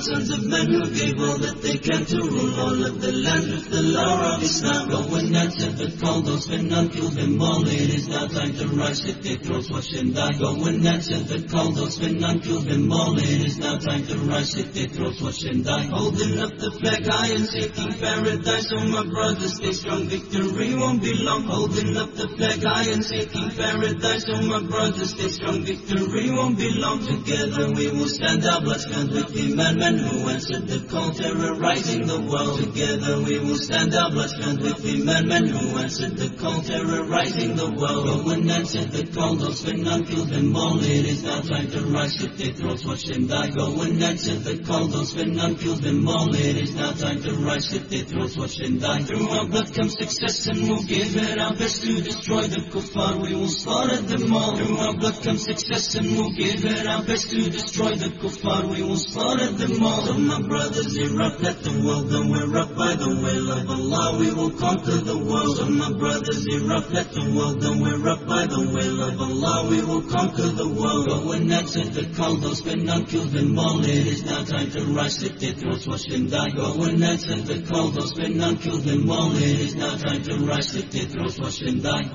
sons of men who gave all that they can to rule all of the land with the law of Islam. But when answered the call, those men none killed them all. It is now time to rise, hit their throats, watch them die. But when answered the call, those men none killed them all. It is now time to rise, hit their throats, watch them die. Holding up the flag high and seeking paradise. So my brothers, stay strong, victory won't be long. Holding up the flag high and seeking paradise. So my brothers, stay strong, victory won't be long. Together we will stand our blood filled with iman, men who answered the call, terrorizing the world. Together we will stand our blood filled with iman, men who answered the call, terrorizing the world. But when answered the call, those men none killed them all. It is now time to rise, hit their throats, watch them die. Go when answered the call, those men none killed them all. It is now time to rise, hit their throats, watch them die. Through our blood comes success, and we'll give it our best to destroy the kuffar. We will slaughter them all. Through our blood comes success, and we'll give it our best to destroy the kuffar. We will slaughter them all. So my brothers, erupt, let the world know we're up by the will of Allah. We will conquer the world. So my brothers, erupt, let the world know we're up by the will of Allah. We will conquer the world. But when answered the call, those men none killed them all. It is now time to rise, hit their throats, watch them die. But when answered the call, those men none killed them all. It is now time to rise, hit their throats, watch them die.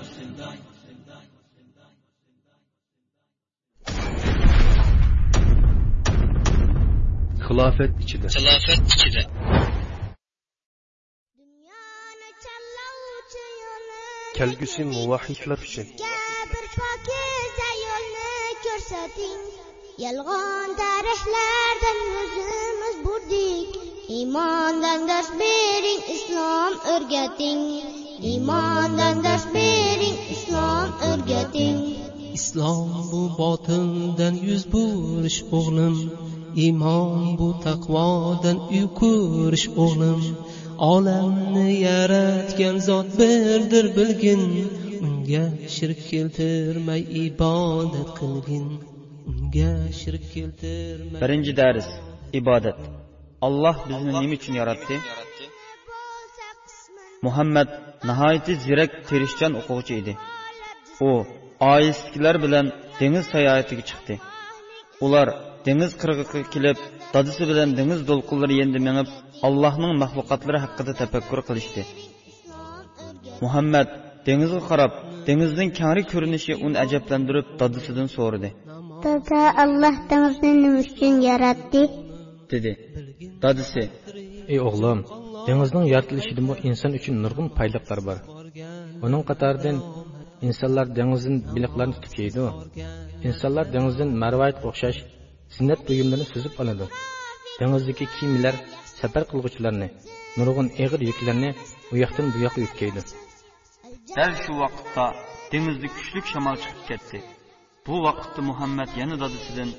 Xilofat ichida xilofat ichida kelgusi muvahhidlar uchun bir pokiza yo'lni ko'rsating yolg'on tarixlardan o'zimiz burdik. Iymondan dars bering islom o'rgating iymondan dars bering islom o'rgating islom bu botildan yuz burish o'g'lim iymon bu taqvodan uy ko'rish o'g'lim olamni yaratgan zot birdir bilgin. Unga shirk keltirmay ibodat qilgin. Unga shirk keltirmay birinchi dars ibodat. Alloh bizni nima uchun yaratdi? muhammad nihoyatda ziyrak tirishchan o'quvchi edi. U oilasidagilar bilan dengiz sayohatiga chiqdi. Ular dengiz qirg'iqiga kelib dadisi bilan dengiz to'lqinlari endi mengib allohning maxluqotlari haqida tafakkur qilishdi. Muhammad dengizga qarab dengizning kangri ko'rinishi uni ajablantirib dadisidan so'radi. Dada alloh dengizni nima uchun yaratdi? Dedi. Dadisi ey o'g'lim dengizning yaratilishida inson uchun nurg'un payliqlar bor? Uning qatoridan insonlar dengizdan biliqlarni tutib yeydi insonlar dengizdan marvayatga o'xshash zinnat buyumlarini suzib oladi. Dengizdagi kiyimlar safar qilg'uvchilarni nurg'un eg'ir yuklarni u yoqdan bu yoqqa yutkaydi. Dal shu vaqtda dengizda kuchli shamol chiqib ketdi. Bu vaqtda muhammad yana dadasidan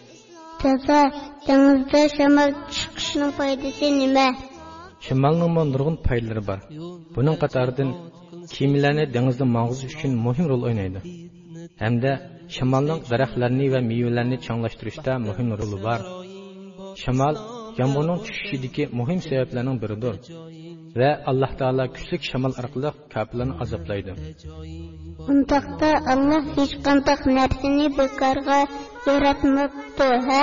dada dengizda shamol chiqishning foydasi nima? Shamolning nurg'un foydalari bor. Buning qatoridan kiyimlarni dengizda mang'izish uchun muhim rol o'ynaydi. Hamda shamolning daraxtlarni va mevalarni changlattirishda muhim roli bor. Shamol yomg'irning tushishidagi muhim sabablarning biridir va alloh taolo kuchli shamol orqali kofirlarni azoblaydi. Undaqda alloh hech qanday narsani bekorga yaratmabdi ha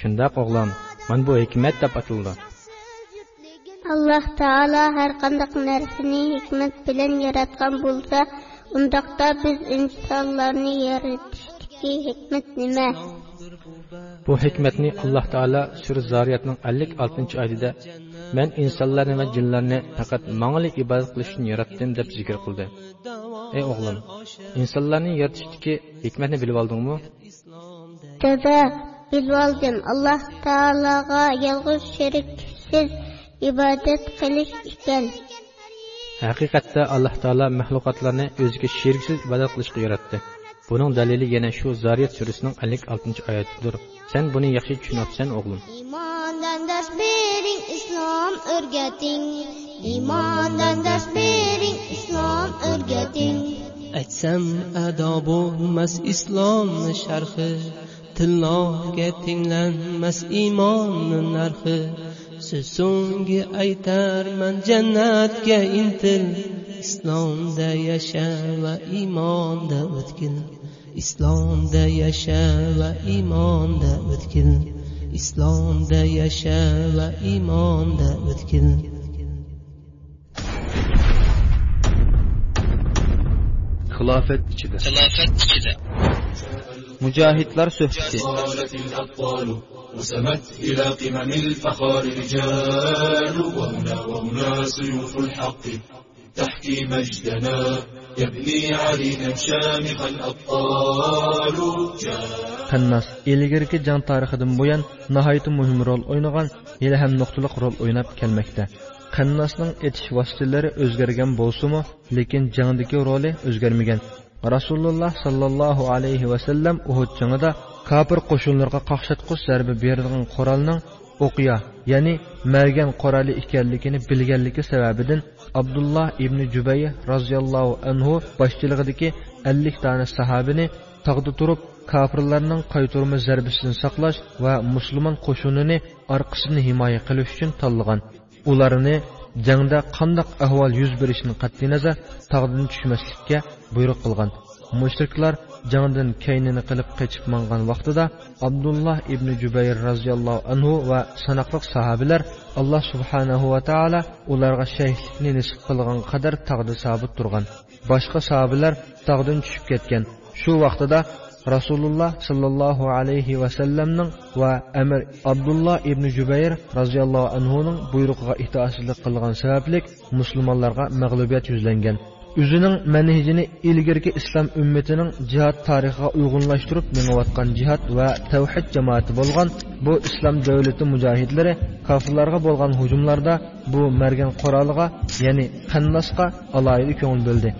shundoq o'g'lim mana bu hikmat deb atildi alloh taolo har qanday narsani hikmat bilan yaratgan bo'lsa undaqda biz insonlarni yaratishdagi hikmat nima? Bu hikmatni alloh taolo sur zariyatning ellik oltinchi oyida man insonlarni va jinlarni faqat mangli ibodat qilish uchun yaratdim deb zikr qildi. Ey o'g'lim insonlarni yaratishdagi hikmatni bilib oldingmi? Dada bilib oldim. Alloh taologa yolg'iz sheriksiz ibodat qilish ekan haqiqatda alloh taolo maxluqotlarni o'ziga sheriksiz ibodat qilishga yaratdi. Buning dalili yana shu zariyat surasining ellik oltinchi oyatidir. Sen buni yaxshi tushunyapsan o'g'lim. Iymondan dars bering islom o'rgating iymondan dars bering islom o'rgating aytsam ado bo'lmas islomni sharhi. Tilloga tenglanmas iymonni narxi so'z so'nggi aytarman jannatga intil. Islomda yasha va iymonda o'tgil islomda yasha va iymonda o'tgil islomda yasha va iymonda o'tkil. Xilofat ichida mujohidlar suhbati طالت الأبطال وسمت إلى قمم الفخار رجال وهنا وهنا سيوف الحق تحكي مجدنا يبني علينا شامخ الأبطال qannas ilgirki jang tarixidan buyon nihoyatda muhim rol o'ynagan hali ham nuqtaliq rol o'ynab kelmoqda qannasning etish vositalari o'zgargan bo'lsimi lekin jangdagi roli o'zgarmagan Rasululloh sollallohu alayhi vasallam uhud jangida kofir qo'shinlarga qaqshatqich zarba berilgan qurolning o'qiya ya'ni margan qurali ekanligini bilganligi sababidan abdulloh ibn jubayi roziyallohu anhu boshchiligidagi ellik dona sahobini tog'da turib kofirlarning qayturma zarbisini saqlash va musulmon qo'shinini orqasini himoya qilish uchun tanlagan. Ularni jangda qandoq ahvol yuz berishini qat'iy nazar tog'dan tushmaslikka buyruq qilgan. Mushriklar jangdan kaynini qilib qochib mangan vaqtida abdulloh ibn jubayr roziyallohu anhu va sanoqli sahobalar alloh subhanahu va taolo ularga shayxlikni nisb qilgan qadar tog'da sobit turgan. Boshqa sahobalar tog'dan tushib ketgan. Shu vaqtida rasululloh sollallohu alayhi vasallamning va amir abdulloh ibn jubayr roziyallohu anhuning buyrug'iga itoatsizlik qilgan sababli musulmonlarga mag'lubiyat yuzlangan. O'zining manhijini ilgirki islom ummatining jihod tarixiga uyg'unlashtirib minayotgan jihod va tavhid jamoati bo'lgan bu islom davlati mujohidlari kofirlarga bo'lgan hujumlarda bu margan quroliga ya'ni qannasga alohida ko'ngil bo'ldi.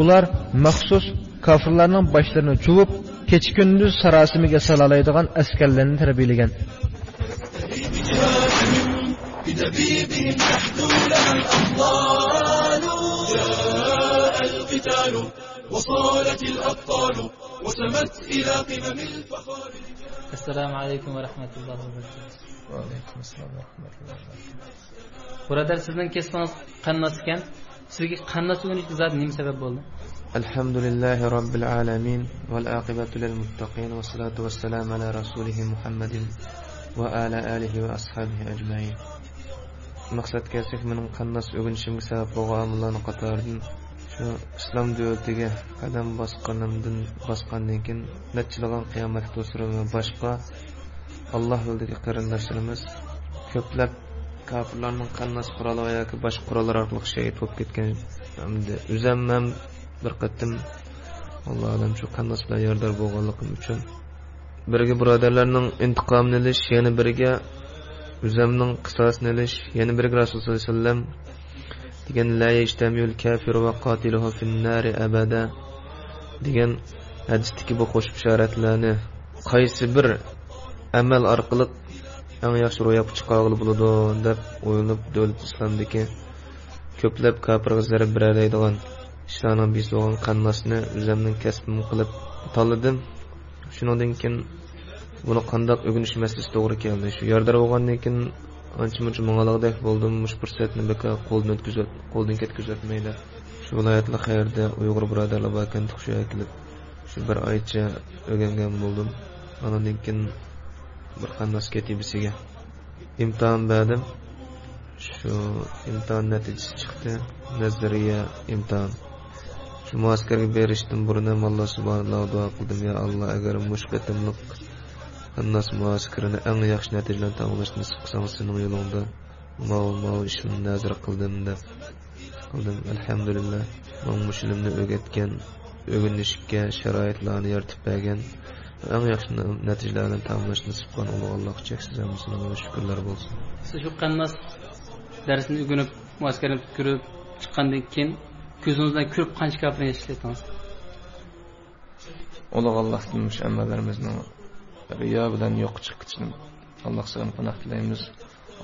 Ular maxsus kofirlarning boshlarini chuvib kecha kunduz sarosimiga salolaydigan askarlarni tarbiyalagan بدبيبهم تحدو لها الأبطال جاء القتال وصالت الأبطال وسمت إلى قمم الفخار assalomu alaykum va rahmatullohi va barakatuh vaalaykum assalom va rahmatullohi va barakatuh birodar sizning kasbingiz qannos ekan sizga qannos o'rganishga zot nima sabab bo'ldi الحمد لله رب العالمين والآقبة للمتقين والصلاة والسلام على رسوله محمد وآل آله وأصحابه أجمعين. مقصد كاسف من قنص ابن شمس بغام الله قطار شو إسلام دولتك قدم بسقن من بسقن لكن نتشلغن قيامة تسر من باشقا. الله ولدك قرن نشرمز كبلب كافرلار من قنص قرال وياك باش قرال رغلق شيء توبكت كن bir qatim alloh alam shu qannas bilan yordar bo'lganligim uchun. Birga birodarlarning intiqomini ilish yana biriga o'zimning qisosini ilish yana biriga rasululloh sallallohu alayhi vasallam degan la yajtamiyul kafir va qatiluhu fin abada degan hadisdagi bu qo'shib ishoratlarni qaysi bir amal orqali eng yaxshi ro'yobga chiqarg'ili bo'ladi deb o'ylab davlat islomdagi ko'plab kofirga zarar beradigan ishlarning besi bo'lgan qannasni o'zimning kasbim qilib tanladim shundan keyin buni qandoq o'rganish masalasi to'g'ri keldi. Shu yordar bo'lgandan keyin ancha muncha mangaloqdek bo'ldim. Mush fursatni qo'ldan o'tkazib qo'ldan shu qayerda uyg'ur birodarlar bor ekan shu kelib shu bir oycha o'rgangan bo'ldim. Keyin bir imtihon berdim. Shu imtihon natijasi chiqdi. Nazariya shu muaskarga berishdan burun alloh subhanahu duo qildim. Ya alloh agar mushkatimni qannas muaskarini eng yaxshi natijalarni tamomlashni nasib qilsang sening yo'lingda mau mau ishimni nazar qildim deb qildim. Alhamdulillah man muslimni o'rgatgan o'rganishga sharoitlarni yaratib bergan eng yaxshi natijalarni tamomlash nasib qilgan ulug' allohga cheksiz hamdlar shukrlar bo'lsin. Siz shu qannas darsini o'rganib muaskarni ko'rib chiqqandan keyin ko'zingizdan ko'rib qancha kofirni yashayotdingiz ulug' allohdan shu ammalarimizni riyo bilan yo'q chiqishni alloh sizdan panoh tilaymiz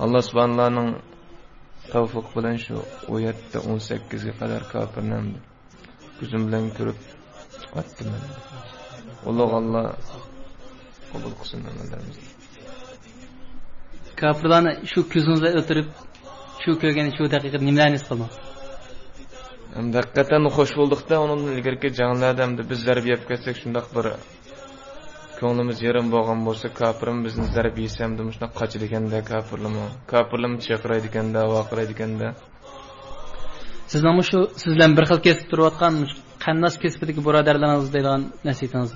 alloh subhanallohning tavfiq bilan shu o'n yetti o'n sakkizga qadar kofirni ko'zim bilan ko'rib chiqyaptim ulug' alloh qabul qilsin amallarimizni kofirlarni shu ko'zingizda o'tirib shu ko'rgan shu daqiqada haqiqatan xush bo'ldikda undan ilgarigi janglarda hamda biz zarba yeb ketsak shundoq bir ko'nglimiz yerim bo'lgan bo'lsa kofirim bizni zarb yesamdi shunaqa qochadi ekanda kofirlimi kofirlim chaqiraydi ekanda vaqiraydi ekanda sizning shu siz bilan bir xil kesib turayotgan qandos kesbidagi birodarlaringiz deydigan nasihatingiz?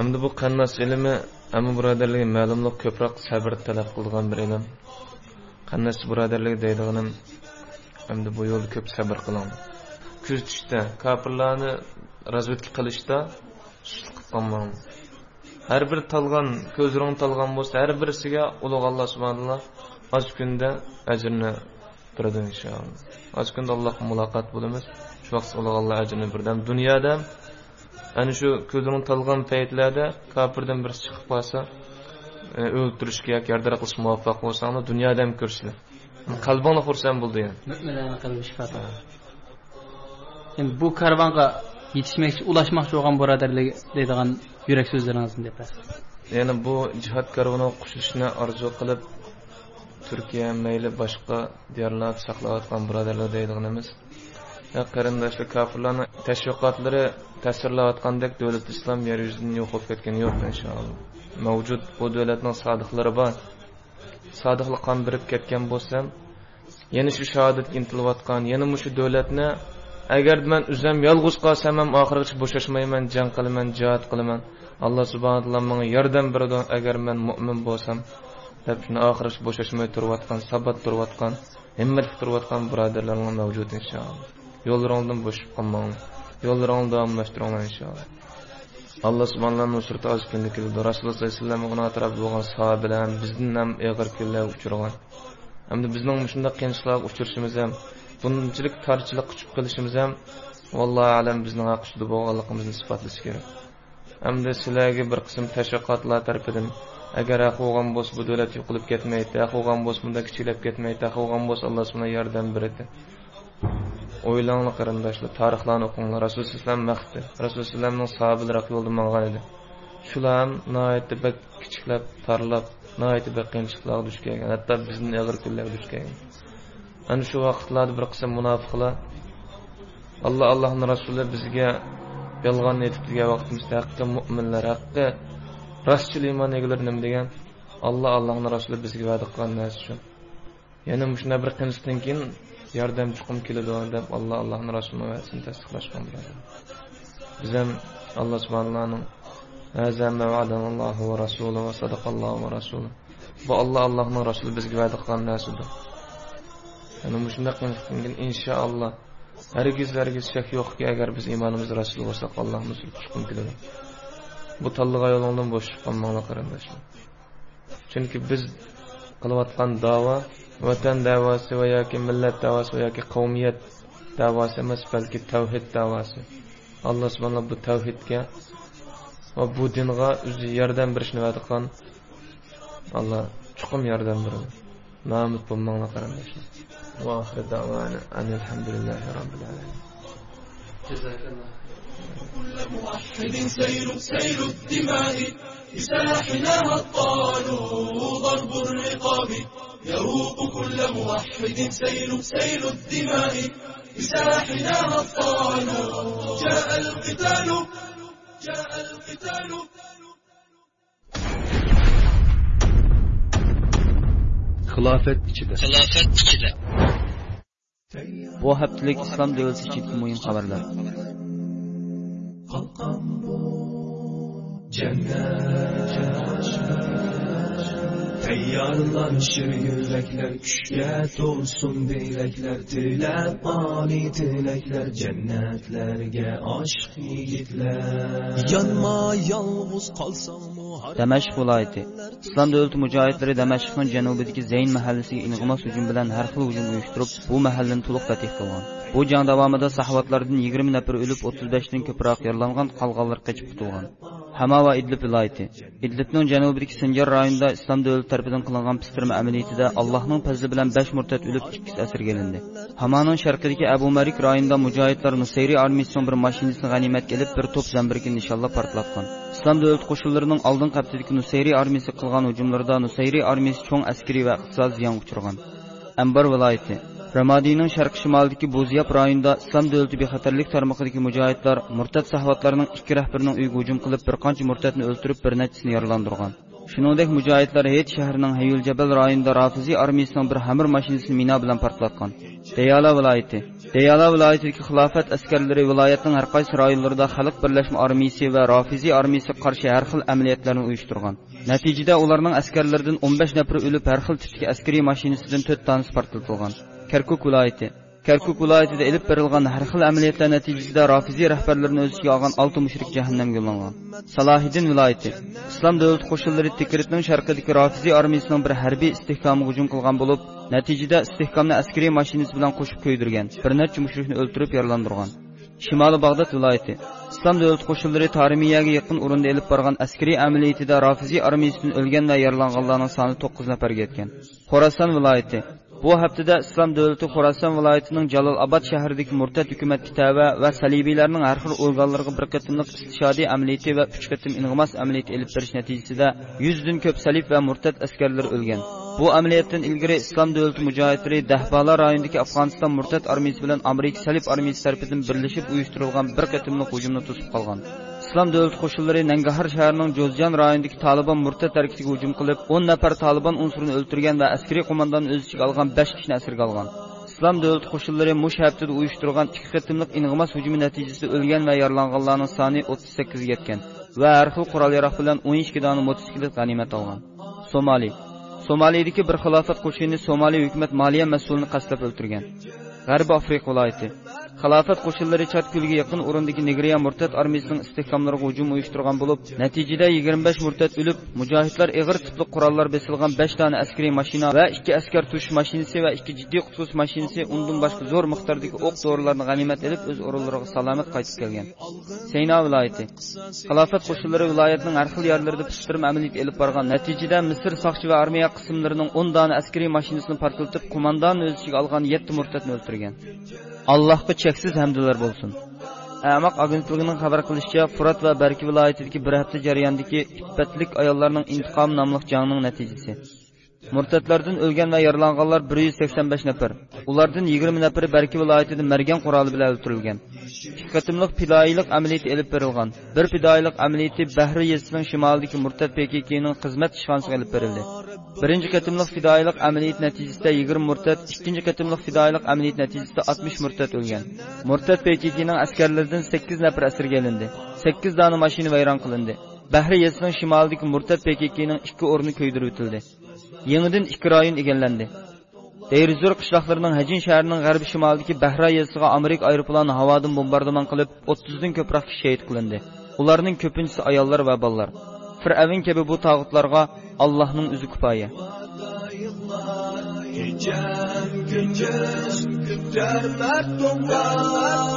Endi bu qandos ilmi amma birodarligi ma'lumlik ko'proq sabr talab qilgan bir ilm. Qandos birodarligi deydiganim endi bu yo'lda ko'p sabr qiling kuzatishda kofirlarni razvedka qilishda suslik qilmang har bir talgan ko'zring talgan bo'lsa har birisiga ulug' alloh subhanalloh oz kunda ajrni beradi inshaalloh. Oz kunda allohga muloqot bo'lamiz. Shu vaqt ulug' alloh ajrni beradi. Dunyoda ana shu ko'zing talgan paytlarda kofirdan birisi chiqib qolsa o'ldirishga o'ltirishga yoki yardara qilishga muvaffaq bo'lsanglar dunyoda ham ko'rsizlar qalbingni xursand bo'ldi yani mo'minlarni qalbi shifo endi bu karvonga yetishmoqchi ulashmoqchi bo'lgan birodarlar deydigan yurak so'zlaringizni deb ya'ni bu jihod karvoni qo'shilishni orzu qilib turkiya mayli boshqa diyorlarda saqlayotgan birodarlar deydiganimiz qarindoshlar kofirlarni tashviqotlari ta'sirlayotgandek davlat islom yer yuzidan yo'q bo'lib ketgani yo'q inshaalloh mavjud bu davlatning sodiqlari bor sodiqlik qondirib ketgan bo'lsam yana shu shahodatga intilayotgan yana shu davlatni agar man o'zim yolg'iz qolsam ham oxirigacha bo'shashmayman jang qilaman jihod qilaman. Alloh subhana taolo menga yordam beradi agar man mo'min bo'lsam deb shuni oxirigacha bo'shashmay turayotgan sabot turayotgan himmat turayotgan birodarlarim mavjud inshaalloh. Yo'llaringdan bo'shib qolmang yo'llaringni davomlashtiringlar inshaalloh. Alloh subhanahu nusrati oz kunda keldi. Rasululloh sallallohu alayhi vasallam uni atrof bo'lgan sahoba bilan bizdan ham og'ir kunlar uchirgan. Hamda bizning shunday qiyinchiliklarga uchrashimiz ham bunchalik torchilik quchib qilishimiz ham vallohu alam bizning haq bo'lganligimizni isbotlash kerak. Hamda sizlarga bir qism tashviqotlar tarafidan agar haq bo'lgan bo'lsa bu davlat yo'qolib ketmaydi haq bo'lgan bo'lsa bunda kichiklab ketmaydi haq bo'lsa alloh subhana yordam beradi. O'ylanglar qarindoshlar tarixlarni o'qinglar. Rasululloh alayhi maqti rasululloh alayhining sahobalari yo'lda mangan edi. Shular ham nihoyatda bir kichiklab parlab nihoyatda bir qiyinchiliklarga duch kelgan. Hatto bizni og'ir kunlarga duch kelgan. Ana shu vaqtlarda bir qism munofiqlar alloh allohni rasuli bizga yolg'on aytib turgan vaqtimizda haqqi mo'minlar haqqi rostchil iymon egalari nima degan? Alloh allohni rasuli bizga va'da qilgan narsa shu. Yana shunday bir qiyinchilikdan keyin yardım çıxım kilidu deb Allah Allahın Rasulunun vəsini təsdiqləşmən bilədir. Bizəm Allah subhanallahu Həzə məvədən Allahu və Rasulü və sadaq Allahu və Rasulü. Bu Allah Allahın Rasulü biz vəd qılan nəsidir. Yəni müşnəq mümkün inşallah hər giz hər giz şək yox ki, əgər biz imanımız Rasul olsaq Allahımız çıxım kilidu. Bu tallığa yolundan boş qalmaqla qarındaşım. Çünki biz qılıb atqan dava vatan davosi va yoki millat davosi va yoki qavmiyat davosi emas balki tavhid davosi alloh subhana bu tavhidga va bu dinga o'zi yordam berishni va'da qilgan alloh chuqur yordam beradi nomid bo'lmanglar qarindoshlar واخر دعوانا ان الحمد لله رب العالمين جزاك الله كل موحد سيل سيل الدماء بساحنا هطال ضرب الرقاب يروق كل موحد سيل سيل الدماء بساحنا هطال جاء القتال جاء القتال xilofat ichida xilofat ichida bu haftalik islom davlati ichidagi muhim xabarlar Təyyarlanışır yürəklər, küşkət olsun diləklər, tiləb bani tiləklər, cənnətlərə aşq yigitlər. Yanma yalğız qalsam Dəməşq vilayəti. İslam dövləti mücahidləri Dəməşqin cənubidəki Zeyn məhəlləsini inğimas hücum bilan hər xil hücum uyuşturub, bu məhəlləni tuluq fətih qılgan. Bu jang davomida sahvatlardan yigirma nafar o'lib o'ttiz beshdan ko'proq yaralangan qolganlar qochib qutulgan. Hama va idlib viloyati. Idlibning janubidagi sinjar rayonida islom davlati tarafidan qilingan pistirma amaliyotida allohning fazli bilan besh murtad o'lib ikkisi asirga ilindi hamaning sharqidagi abu marik rayonida mujohidlar nusayriy armiyasining bir mashinasini g'animatga ilib bir to'p zambirga nishonlab portlatgan. Islom davlati qo'shinlarining oldin qaптidagi nusayriy armiyasi qilgan hujumlarda nusayriy armiyasi cho'ng askariy va iqtisodiy ziyon uchirgan. Ambar viloyati. Ramadiyning sharqi shimolidagi Buziyab rayonida Islom davlati bexatarlik tarmog'idagi mujohidlar murtad saxovatlarning ikki rahbarining uyiga hujum qilib bir qancha murtadni o'ldirib bir nechasini yaralandirgan. Shuningdek, mujohidlar hed shahrining Hayul Jabal rayonida Rafiziy armiyasining bir hamir mashinasini mina bilan portlatgan. Deyala viloyati Deyala viloyatidagi xilofat askarlari viloyatning har qaysi rayonlarida xalq birlashma armiyasi va rofiziy armiyasiga qarshi har xil amaliyotlarni uyushtirgan. Natijada ularning askarlaridan o'n besh nafari o'lib, har xil tipdagi askariy mashinasidan to'rt tanasi portlatilgan. Karkuk viloyati karkuk viloyatida ilib berilgan har xil amaliyotlar natijasida rofiziy rahbarlarini o'z ichiga olgan olti mushrik jahannamga ulangan Salohiddin viloyati Islom davlat qo'shinlari Tikritning sharqidagi rofiziy armiyasining bir harbiy istehkomiga hujum qilgan bo'lib, natijada istehkomni askariy mashinasi bilan qo'shib ko'ydirgan. Bir necha mushrikni o'ldirib yaralandirgan. shimoli Bag'dod viloyati Islom davlat qo'shinlari Tarimiyaga yaqin o'rinda elib borgan askariy amaliyotida rofiziy armiyasidan o'lgan va yaralanganlarning soni 9 nafarga yetgan. xorazon viloyati Bu haftada Islom davlati Xorason viloyatining Jalolobod shahridagi murtad hukumat kitobi va salibiylarning har xil organlariga bir qatimliq istishodiy amaliyoti va uch qatim ing'imos amaliyoti elib berish natijasida yuzdan ko'p salib va murtad askarlar o'lgan. Bu amaliyotdan ilgari Islom davlati mujohidlari Dahbala rayonidagi Afg'oniston murtad armiyasi bilan Amerika salib armiyasi tarafidan birlashib uyushtirilgan bir qatimliq hujumni to'sib qolgan. Islom davlati qo'shinlari nangahar shahrining jo'zjon rayonidagi tolibon murtad harakatiga hujum qilib o'n nafar tolibon unsurini o'ldirgan va askariy qo'mondonni o'z ichiga olgan besh kishini asirga olgan. Islom davlati qo'shinlari mush haftada uyushtirgan ikki qitimliq ing'imas hujumi natijasida o'lgan va yaralanganlarning soni o'ttiz sakkizga yetgan va har xil qurol yaroq bilan 12 dona motosiklet g'animat olgan. Somali. Somalidagi bir xilofat qo'shini somali hukumat moliya mas'ulini qasdlab o'ldirgan. G'arbiy afrika viloyati. Xilofat qo'shinlari chatkulga yaqin o'rindagi nigriya murtad armiyasining istehkomlariga hujum uyushtirgan bo'lib natijada 25 murtad o'lib mujohidlar ig'ir tipli qurollar besilgan besh dona askariy mashina va ikki askar tush mashinasi va ikki jiddiy qutquz mashinasi undan boshqa zo'r miqdordagi o'q dorilarni g'animat edib o'z o'rinlariga salomat qaytib kelgan. Seyno viloyati. Xilofat qo'shinlari viloyatning har xil yerlarida pistirma amaliyot elib borgan natijada misr soqchi va armiya qismlarining o'n dona askariy mashinasini portlatib qo'mondonni o'z ichiga olgan yetti murtadni o'ldirgan allohga cheksiz hamdular bo'lsin. Amoq agentligining xabar qilishicha furat va barki viloyatidagi bir hafta jarayonidagi iffatlik ayollarning intiqom nomli jangning natijasi. Murtadlardan o'lgan va yaralanganlar 185 nafar. Ulardan 20 nafari barki viloyatida margan quroli bilan o'ldirilgan. Ikki qatimliq fidoyilik amaliyoti ilib berilgan. Bir fidoyilik amaliyoti bahri yezisining shimolidagi murtad pkkning xizmat ishxonasiga elib berildi. Birinchi qatimliq fidoyilik amaliyot natijasida 20 murtad ikkinchi qatimliq fidoyilik amaliyot natijasida 60 murtad o'lgan. Murtad pkkning askarlaridan 8 nafar asirga ilindi 8 dona mashina vayron qilindi. Bahri yezisining shimolidagi murtad pkkning ikki o'rni kuydirib o'tildi. Yangidan ikki rayon egallandi Deyrizur qishloqlarining Hajin shahrining g'arbiy shimolidagi Bahra yezisiga Amerika aeroplani havodan bombardimon qilib 30 dan ko'proq kishi shahid qilindi. Ularning ko'pinchisi ayollar va bolalar. Fir'avin kabi bu tog'utlarga Allohning o'zi kifoya. Gütter mert toprak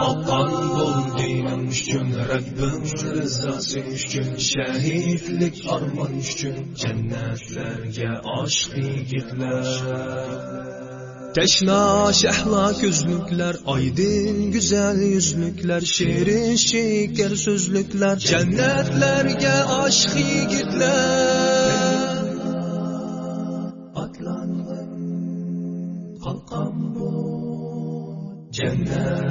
Akan bol dinim üçün Rabbim rızası üçün Şehitlik arman üçün Cennetlerge aşk yigitler Teşna şehla gözlükler, aydın güzel yüzlükler, şirin şeker sözlükler, cennetlerge aşk yigitler. قمر جنات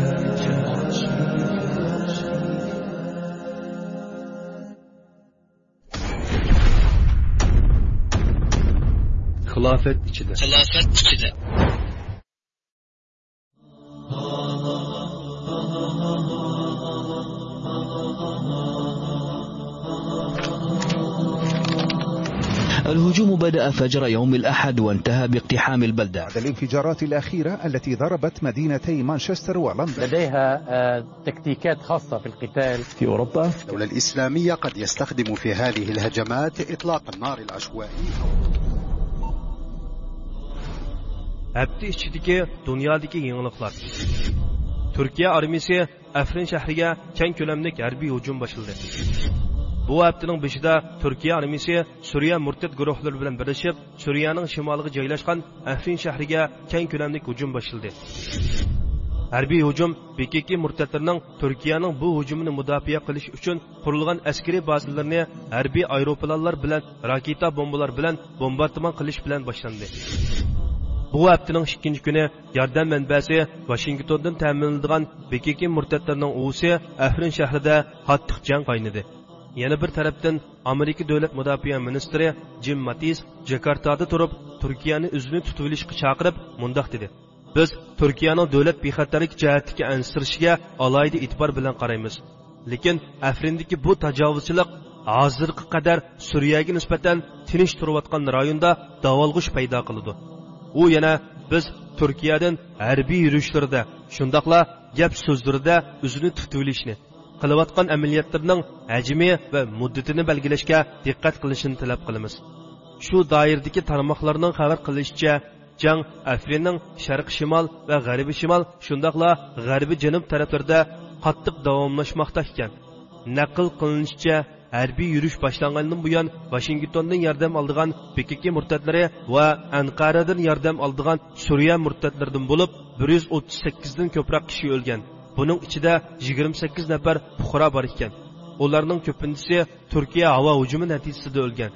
Kılafet 2'de. الهجوم بدأ فجر يوم الأحد وانتهى باقتحام البلدة. بعد الانفجارات الأخيرة التي ضربت مدينتي مانشستر ولندن. لديها آه، تكتيكات خاصة في القتال. في أوروبا. الدولة الإسلامية قد يستخدم في هذه الهجمات إطلاق النار العشوائي. Dunyodagi yangiliklar turkiya armiyasi afrin shahriga keng ko'lamli harbiy hujum boshladi. Bu haftaning beshida turkiya armiyasi suriya murtid guruhlari bilan birlashib suriyaning shimoliga joylashgan afrin shahriga keng ko'lamli hujum boshladi. Harbiy hujum bekiki murtatlarning turkiyaning bu hujumini mudofaa qilish uchun qurilgan askariy bazalarni harbiy aeroplanlar bilan raketa bombalar bilan bombardimon qilish bilan boshlandi. Bu haftaning ikkinchi kuni yordam manbasi vashingtondan ta'minlanadigan bekiki murtatlarning uvusi afrin shahrida qattiq jang qaynadi. Yana bir tarafdan amerika davlat mudofaa ministri jim matis jakartada turib turkiyani o'zini tutib olishga chaqirib mundoq dedi. Biz turkiyaning davlat bexatarlik jihatdagi ansirishiga alohida e'tibor bilan qaraymiz. Lekin afrindagi bu tajovuzchilik hozirga qadar suriyaga nisbatan tinch turayotgan rayonda davolg'ish paydo qiladi u yana biz turkiyadan harbiy yurishlarida shundoqla gap so'zlarida o'zini tutib olishni qilayotgan amaliyotlarning hajmi va muddatini belgilashga diqqat qilishini talab qilamiz. Shu doirdagi tarmoqlarning xabar qilishicha jang afrinning sharq shimol va g'arbiy shimol shundoqla g'arbiy janub taraflarida qattiq davomlashmoqda ekan. Naql qilinishicha harbiy yurish boshlangandan buyon vashingtondan yordam oldigan pkk murtatlari va anqaradan yordam oldigan suriya murtatlaridan bo'lib bir yuz o'ttiz sakkizdan ko'proq kishi o'lgan. Buning ichida yigirma sakkiz nafar fuqaro bor ekan. Ularning ko'pinchisi turkiya havo hujumi natijasida o'lgan.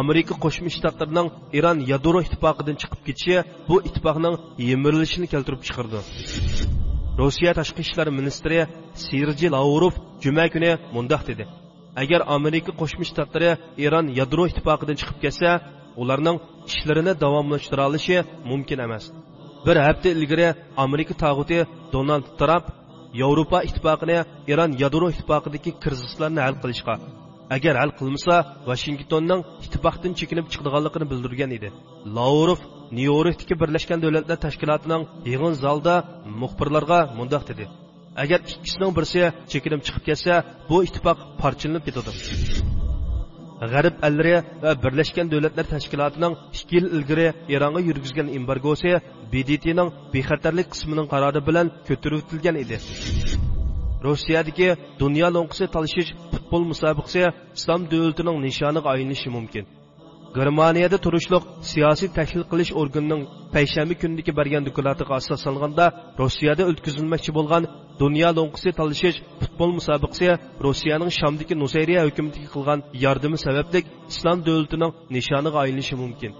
Amerika qo'shma shtatlarining iron yadro ittifoqidan chiqib ketishi bu ittifoqning yemirilishini keltirib chiqardi rossiya tashqi ishlar ministri serji lavrov juma kuni mundoq dedi. Agar amerika qo'shma shtatlari eron yadro ittifoqidan chiqib ketsa ularning ishlarini davomlashtira olishi mumkin emas. Bir hafta ilgari amerika tag'uti donald tramp yevropa ittifoqini eron yadro ittifoqidagi krizislarni hal qilishga agar hal qilmasa vashingtonning ittifoqdan chekinib chiqadiganligini bildirgan edi. Lavrov nyu yorkdagi birlashgan davlatlar tashkilotining yig'in zalida muxbirlarga mundoq dedi. Agar ikkisining birisi chekinib chiqib ketsa bu ittifoq parchalanib ketadi. G'arb allari va birlashgan davlatlar tashkilotining ikki yil ilgari eronga yurgizgan embargosi bdtning bexatarlik qismining qarori bilan ko'tarilgan edi. Rossiyadagi dunyo lo'nqisi talashish futbol musobaqasi islom davlatining nishoniga aylanishi mumkin. Germaniyada turishliq siyosiy tahlil qilish organining payshanba kunidagi bergan doklatiga asoslanganda rossiyada o'tkazilmoqchi bo'lgan dunyo lo'nqisi talashish futbol musobaqasi rossiyaning shamdiki nusayriya hukumatiga qilgan yordami sababli islom davlatining nishoniga aylanishi mumkin.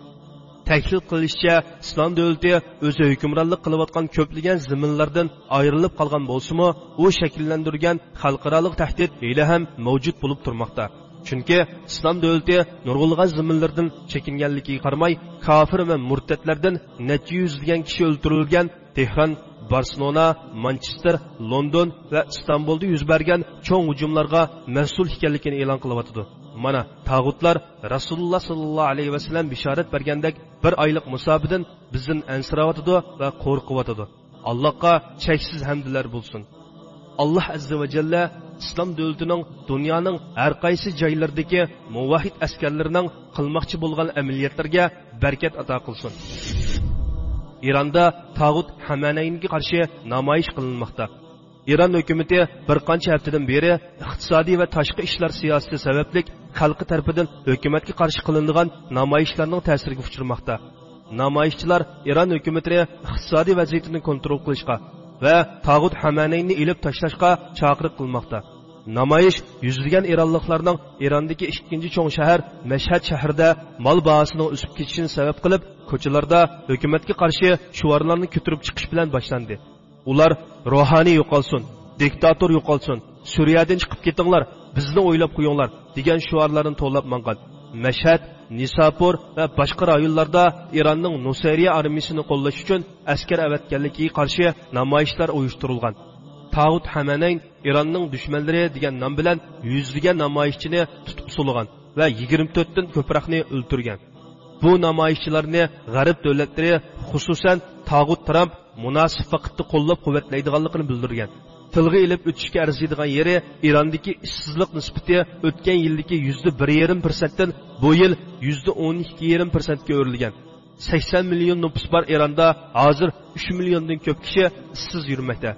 Tahlil qilishicha islom davlati o'zi hukmronlik qilayotgan ko'plagan zaminlardan ayrilib qolgan bo'lsimi u shakllantirgan xalqaroliq tahdid hali ham mavjud bo'lib turmoqda. Chunki islom davlati nurg'ulg'an zaminlardan chekinganligiga qaramay kofir va murtadlardan necha yuzlagan kishi o'ldirilgan tehron barselona manchester london va istanbulda yuz bergan cho'ng hujumlarga mas'ul ekanligini e'lon qilyotidi mana tag'utlar rasululloh sollallohu alayhi vasallam bishorat bergandek bir oylik musobidan bizni ansirayotidi va qo'rqiyotidi allohga cheksiz hamdlar bo'lsin. Alloh azza va jalla islom davlatining dunyoning har qaysi joylaridagi muvahid askarlarining qilmoqchi bo'lgan amaliyotlarga barkat ato qilsin. Eronda tag'ut hamanaynga qarshi namoyish qilinmoqda eron hukumatı bir qancha haftadan beri iqtisodiy va tashqi ishlar siyosati sababli xalqi tarafidan hukumatga qarshi qilinadigan namoyishlarning ta'siriga uchirmoqda namoyishchilar Iran hukumatini iqtisodiy vaziyatini kontrol qilishga va tag'ut hamanayni ilib tashlashga chaqiriq qilmoqda namoyish yuzlagan eronliklarning erondagi ikkinchi cho'ng shahar mashhad shahrida mol bahosining o'sib ketishini sabab qilib ko'chalarda hukumatga qarshi shuvarlarni ko'tarib chiqish bilan boshlandi. Ular ruhoniy yo'qolsin diktator yo'qolsin suriyadan chiqib ketinglar bizni o'ylab qo'yinglar degan shuarlarni to'lab mangan mashhad nisapur va boshqa rayonlarda eronning nusayriya armiyasini qo'llash uchun askar avatganligiga qarshi namoyishlar uyushtirilgan. Tag'ut hamanayn eronning dushmanlari degan nom bilan yuzlagan namoyishchini tutib sulg'an va yigirma to'rtdan ko'proqni o'ltirgan. Bu namoyishchilarni g'arb davlatlari xususan tog'ut tramp munosib vaqtda qo'llab quvvatlaydiganligini bildirgan. Tilga ilib o'tishga arziydigan yeri erondagi ishsizlik nisbati o'tgan yildagi yuzda bir yarim persentdan bu yil yuzda o'n ikki yarim persentga o'rilgan sakson million nupus bor eronda hozir uch milliondan ko'p kishi ishsiz yurmoqda.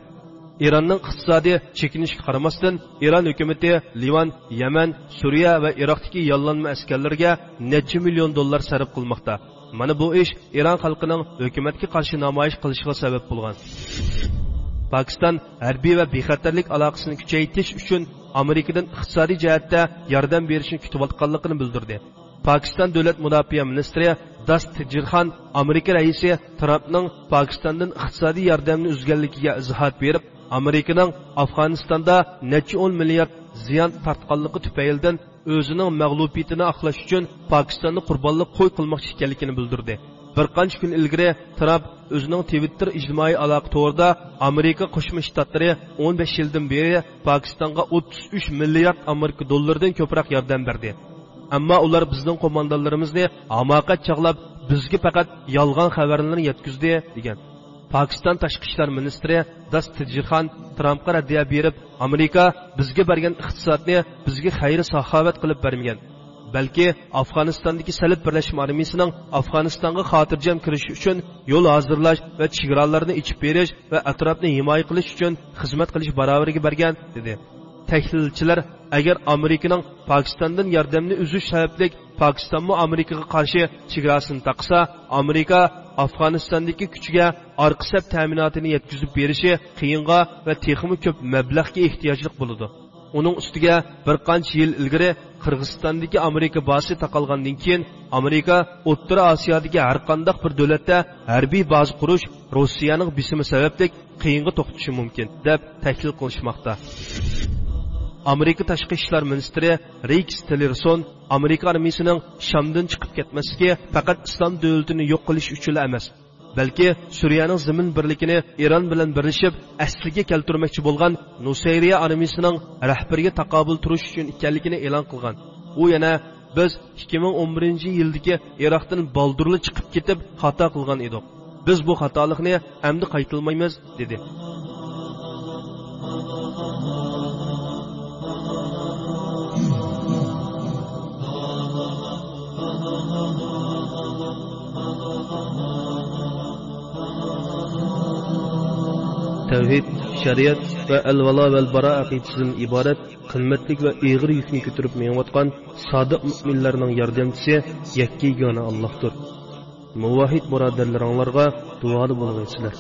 Eronning iqtisodiy chekinishga qaramasdan eron hukumati livan yaman suriya va iroqdagi yollanma askarlarga necha million dollar sarf qilmoqda. Mana bu ish eron xalqining hukumatga qarshi namoyish qilishiga sabab bo'lgan. Pokiston harbiy va bexatarlik aloqasini kuchaytirish uchun amerikadan iqtisodiy jihatda yordam berishni kutayotganligini bildirdi. Pokiston davlat mudofaa ministri das tijirxon amerika raisi trampning pokistondan iqtisodiy yordamni uzganligiga izohat berib amerikaning afg'onistonda necha o'n milliard ziyon tortganligi tufaylidan o'zining mag'lubiyatini oqlash uchun pokistonni qurbonlik qo'y qilmoqchi ekanligini bildirdi. Bir qancha kun ilgari tramp o'zining twitter ijtimoiy aloqa to'rida amerika qo'shma shtatlari 15 yildan beri pokistonga 33 milliard amerika dollaridan ko'proq yordam berdi. Ammo ular bizning qo'mondonlarimizni hamoqat chog'lab bizga faqat yolg'on xabarlarni yetkazdi degan. Pokiston tashqi ishlar ministri das tijirxon trampga raddiya berib amerika bizga bergan iqtisodni bizga xayri saxovat qilib bermagan. Balki afg'onistondagi salib birlashma armiyasining afg'onistonga xotirjam kirish uchun yo'l hozirlash va chegaralarni ichib berish va atrofni himoya qilish uchun xizmat qilish barobariga bergan dedi. Tahlilchilar agar amerikaning pokistondan yordamni uzish sababli pokistonmi amerikaga qarshi chegarasini taqsa amerika afg'onistondagi kuchiga orqisab ta'minotini yetkazib berishi qiyinga va texmi ko'p mablag'ga ehtiyojliq bo'ladi. Uning ustiga bir qancha yil ilgari qirg'izistondagi amerika bazasi taqalgandan keyin amerika o'rta osiyodagi har qanday bir davlatda harbiy baza qurish rossiyaning bisimi sababli qiyinga to'xtashi mumkin deb taklil qilishmoqda. Amerika tashqi ishlar ministri riks tillerson amerika armiyasining shamdan chiqib ketmasligi faqat islom davlatini yo'q qilish uchun emas balki suriyaning zimin birligini eron bilan birlashib asliga keltirmoqchi bo'lgan nusayriya armiyasining rahbariga taqobil turish uchun ekanligini e'lon qilgan. U yana biz 2011 yildagi iroqdan boldurli chiqib ketib xato qilgan edik. Biz bu xatolikni endi qaytilmaymiz dedi. Tavhid shariat va al valo val baro aqidasidan iborat qimmatlik va ig'ir yukni ko'tarib meyotgan sodiq mo'minlarning yordamchisi yakka yagona allohdir. Muvahid birodarlaringlarga duoli bo'lg'aysizlar